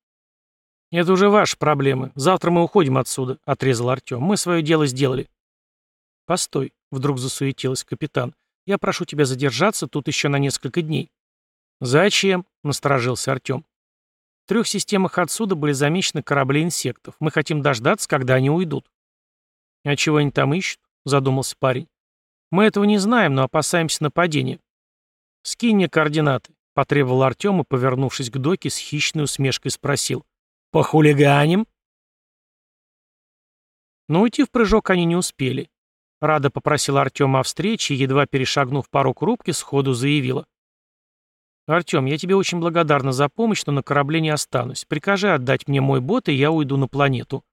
A: «Это уже ваши проблемы. Завтра мы уходим отсюда», — отрезал Артем. «Мы свое дело сделали». «Постой», — вдруг засуетилась капитан. «Я прошу тебя задержаться тут еще на несколько дней». «Зачем?» — насторожился Артем. В трех системах отсюда были замечены корабли инсектов. Мы хотим дождаться, когда они уйдут». «А чего они там ищут?» — задумался парень. «Мы этого не знаем, но опасаемся нападения». «Скинь мне координаты», — потребовал Артем и, повернувшись к доке, с хищной усмешкой спросил. «Похулиганим?» Но уйти в прыжок они не успели. Рада попросила Артема о встрече и, едва перешагнув порог рубки, сходу заявила. «Артем, я тебе очень благодарна за помощь, но на корабле не останусь. Прикажи отдать мне мой бот, и я уйду на планету».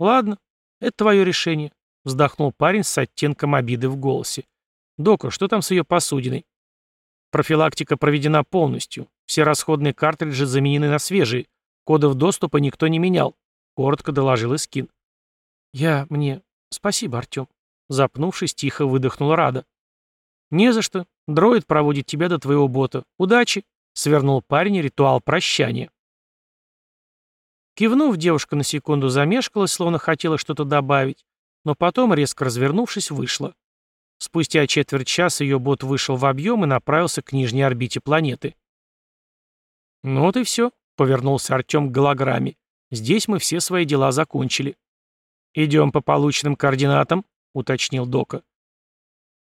A: «Ладно, это твое решение», — вздохнул парень с оттенком обиды в голосе. «Дока, что там с ее посудиной?» «Профилактика проведена полностью. Все расходные картриджи заменены на свежие. Кодов доступа никто не менял», — коротко доложил Искин. «Я... мне... Спасибо, Артем», Запнувшись, тихо выдохнула Рада. «Не за что. Дроид проводит тебя до твоего бота. Удачи!» — свернул парень ритуал прощания. Кивнув, девушка на секунду замешкалась, словно хотела что-то добавить, но потом, резко развернувшись, вышла. Спустя четверть часа ее бот вышел в объем и направился к нижней орбите планеты. «Ну вот и все», — повернулся Артем к голограмме. «Здесь мы все свои дела закончили. Идем по полученным координатам». — уточнил Дока.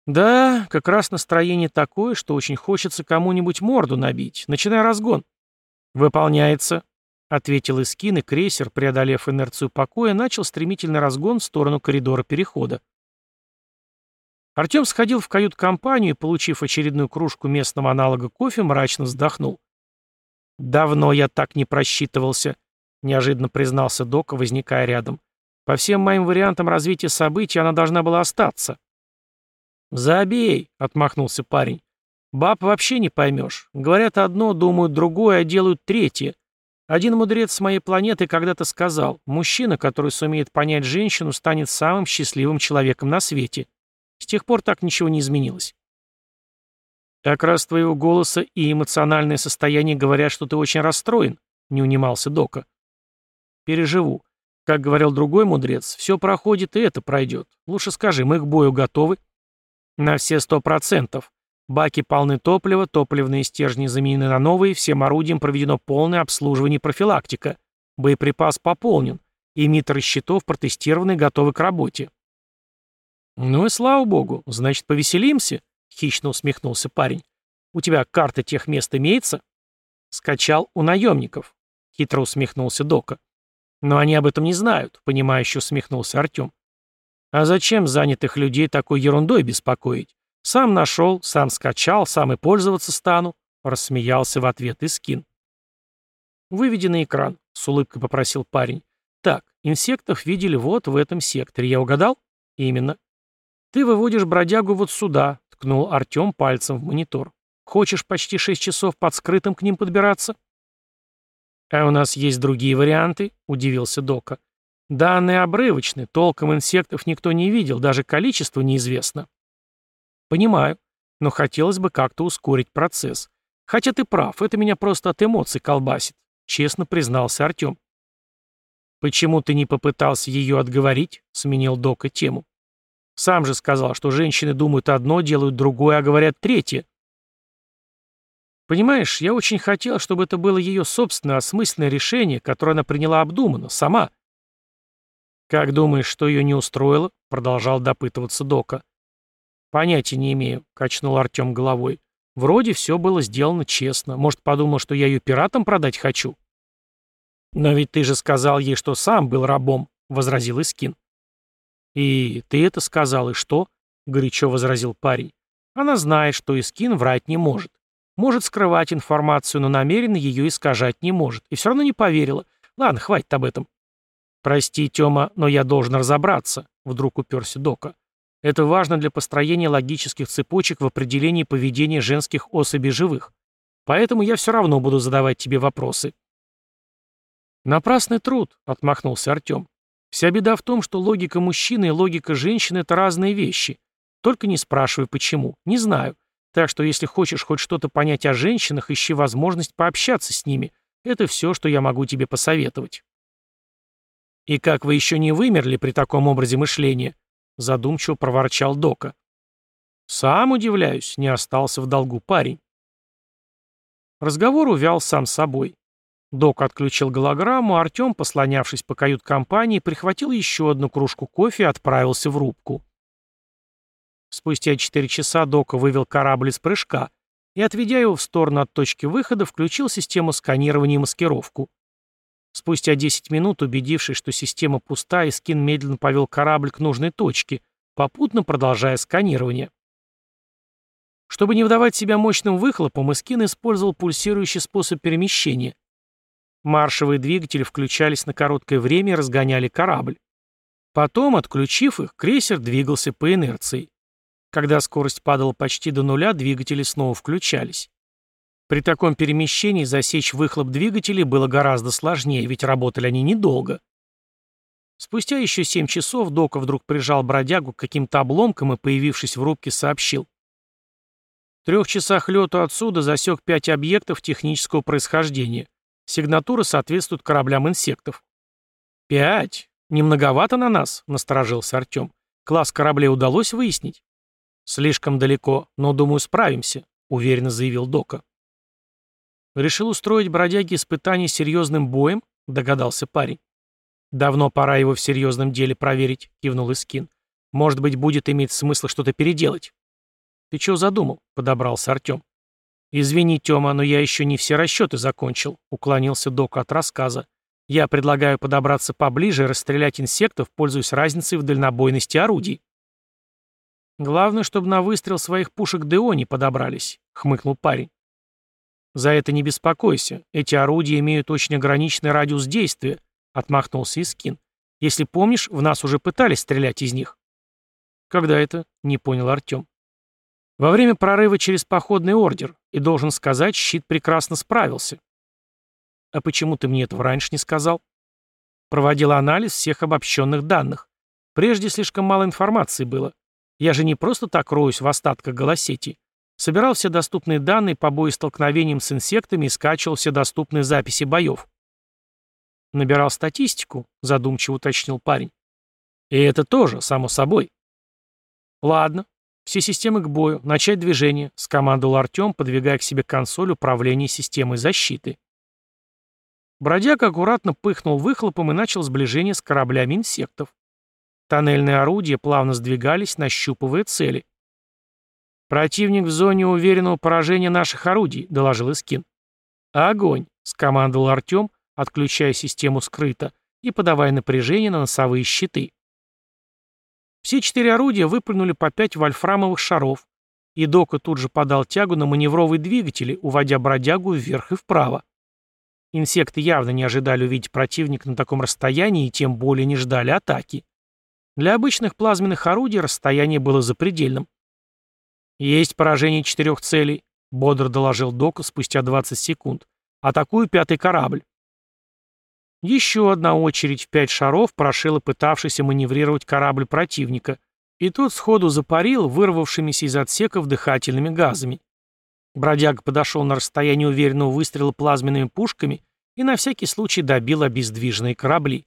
A: «Да, как раз настроение такое, что очень хочется кому-нибудь морду набить. Начинай разгон». «Выполняется», — ответил Искин, и крейсер, преодолев инерцию покоя, начал стремительный разгон в сторону коридора перехода. Артем сходил в кают-компанию и, получив очередную кружку местного аналога кофе, мрачно вздохнул. «Давно я так не просчитывался», — неожиданно признался Дока, возникая рядом. По всем моим вариантам развития событий она должна была остаться. «Забей», — отмахнулся парень. «Баб вообще не поймешь. Говорят одно, думают другое, а делают третье. Один мудрец с моей планеты когда-то сказал, мужчина, который сумеет понять женщину, станет самым счастливым человеком на свете. С тех пор так ничего не изменилось. «Как раз твоего голоса и эмоциональное состояние говорят, что ты очень расстроен», — не унимался Дока. «Переживу. Как говорил другой мудрец, все проходит и это пройдет. Лучше скажи, мы к бою готовы? На все сто процентов. Баки полны топлива, топливные стержни заменены на новые, всем орудиям проведено полное обслуживание и профилактика. Боеприпас пополнен. Эмиттеры щитов протестированы готовы к работе. «Ну и слава богу, значит, повеселимся?» — хищно усмехнулся парень. «У тебя карта тех мест имеется?» «Скачал у наемников», — хитро усмехнулся Дока. Но они об этом не знают, понимающе усмехнулся Артем. А зачем занятых людей такой ерундой беспокоить? Сам нашел, сам скачал, сам и пользоваться стану, рассмеялся в ответ Искин. Выведи на экран, с улыбкой попросил парень. Так, инсектов видели вот в этом секторе. Я угадал? Именно. Ты выводишь бродягу вот сюда, ткнул Артем пальцем в монитор. Хочешь почти шесть часов под скрытым к ним подбираться? «А у нас есть другие варианты?» — удивился Дока. «Данные обрывочны, толком инсектов никто не видел, даже количество неизвестно». «Понимаю, но хотелось бы как-то ускорить процесс. Хотя ты прав, это меня просто от эмоций колбасит», — честно признался Артем. «Почему ты не попытался ее отговорить?» — сменил Дока тему. «Сам же сказал, что женщины думают одно, делают другое, а говорят третье». Понимаешь, я очень хотел, чтобы это было ее собственное осмысленное решение, которое она приняла обдуманно, сама. «Как думаешь, что ее не устроило?» — продолжал допытываться Дока. «Понятия не имею», — качнул Артем головой. «Вроде все было сделано честно. Может, подумал, что я ее пиратам продать хочу?» «Но ведь ты же сказал ей, что сам был рабом», — возразил Искин. «И ты это сказал, и что?» — горячо возразил парень. «Она знает, что Искин врать не может. Может скрывать информацию, но намеренно ее искажать не может. И все равно не поверила. Ладно, хватит об этом. «Прости, Тёма, но я должен разобраться», — вдруг уперся Дока. «Это важно для построения логических цепочек в определении поведения женских особей живых. Поэтому я все равно буду задавать тебе вопросы». «Напрасный труд», — отмахнулся Артем. «Вся беда в том, что логика мужчины и логика женщины — это разные вещи. Только не спрашивай, почему. Не знаю. Так что если хочешь хоть что-то понять о женщинах, ищи возможность пообщаться с ними. Это все, что я могу тебе посоветовать. «И как вы еще не вымерли при таком образе мышления?» Задумчиво проворчал Дока. «Сам удивляюсь, не остался в долгу парень». Разговор увял сам собой. Док отключил голограмму, а Артем, послонявшись по кают-компании, прихватил еще одну кружку кофе и отправился в рубку. Спустя 4 часа Дока вывел корабль из прыжка и, отведя его в сторону от точки выхода, включил систему сканирования и маскировку. Спустя 10 минут, убедившись, что система пуста, Искин медленно повел корабль к нужной точке, попутно продолжая сканирование. Чтобы не вдавать себя мощным выхлопом, Искин использовал пульсирующий способ перемещения. Маршевые двигатели включались на короткое время и разгоняли корабль. Потом, отключив их, крейсер двигался по инерции. Когда скорость падала почти до нуля, двигатели снова включались. При таком перемещении засечь выхлоп двигателей было гораздо сложнее, ведь работали они недолго. Спустя еще семь часов Дока вдруг прижал бродягу к каким-то обломкам и, появившись в рубке, сообщил. В трех часах лету отсюда засек пять объектов технического происхождения. Сигнатура соответствует кораблям инсектов. «Пять? Не многовато на нас?» — насторожился Артем. «Класс кораблей удалось выяснить?» «Слишком далеко, но, думаю, справимся», — уверенно заявил Дока. «Решил устроить бродяге испытание серьезным боем?» — догадался парень. «Давно пора его в серьезном деле проверить», — кивнул Искин. «Может быть, будет иметь смысл что-то переделать». «Ты чего задумал?» — подобрался Артем. «Извини, Тёма, но я еще не все расчеты закончил», — уклонился Док от рассказа. «Я предлагаю подобраться поближе и расстрелять инсектов, пользуясь разницей в дальнобойности орудий». «Главное, чтобы на выстрел своих пушек Деони подобрались», — хмыкнул парень. «За это не беспокойся. Эти орудия имеют очень ограниченный радиус действия», — отмахнулся Искин. «Если помнишь, в нас уже пытались стрелять из них». «Когда это?» — не понял Артем. «Во время прорыва через походный ордер, и, должен сказать, щит прекрасно справился». «А почему ты мне этого раньше не сказал?» Проводил анализ всех обобщенных данных. Прежде слишком мало информации было. Я же не просто так роюсь в остатках голосети. Собирал все доступные данные по боестолкновениям с инсектами и скачивал все доступные записи боев. Набирал статистику, задумчиво уточнил парень. И это тоже, само собой. Ладно, все системы к бою, начать движение, скомандовал Артем, подвигая к себе консоль управления системой защиты. Бродяг аккуратно пыхнул выхлопом и начал сближение с кораблями инсектов. Тоннельные орудия плавно сдвигались, нащупывая цели. «Противник в зоне уверенного поражения наших орудий», — доложил Искин. «Огонь!» — скомандовал Артем, отключая систему скрыто, и подавая напряжение на носовые щиты. Все четыре орудия выплюнули по пять вольфрамовых шаров, и Дока тут же подал тягу на маневровые двигатели, уводя бродягу вверх и вправо. Инсекты явно не ожидали увидеть противника на таком расстоянии и тем более не ждали атаки. Для обычных плазменных орудий расстояние было запредельным. «Есть поражение четырех целей», — бодро доложил Дока спустя 20 секунд. «Атакую пятый корабль». Еще одна очередь в пять шаров прошила пытавшийся маневрировать корабль противника, и тот сходу запарил вырвавшимися из отсеков дыхательными газами. Бродяга подошел на расстояние уверенного выстрела плазменными пушками и на всякий случай добил обездвиженные корабли.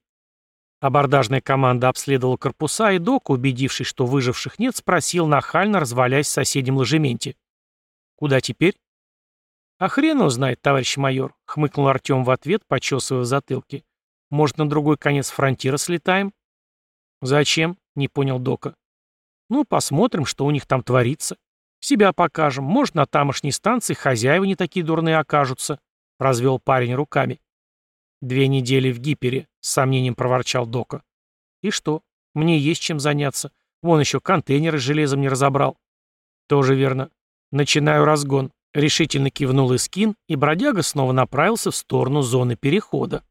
A: Абордажная команда обследовала корпуса, и док, убедившись, что выживших нет, спросил, нахально развалясь в соседнем ложементе. «Куда теперь?» «А хрен его знает, товарищ майор», — хмыкнул Артем в ответ, почесывая в затылке. «Может, на другой конец фронтира слетаем?» «Зачем?» — не понял Дока. «Ну, посмотрим, что у них там творится. Себя покажем. Может, на тамошней станции хозяева не такие дурные окажутся», — развел парень руками. «Две недели в гипере», — с сомнением проворчал Дока. «И что? Мне есть чем заняться. Вон еще контейнеры с железом не разобрал». «Тоже верно. Начинаю разгон», — решительно кивнул Искин, и бродяга снова направился в сторону зоны перехода.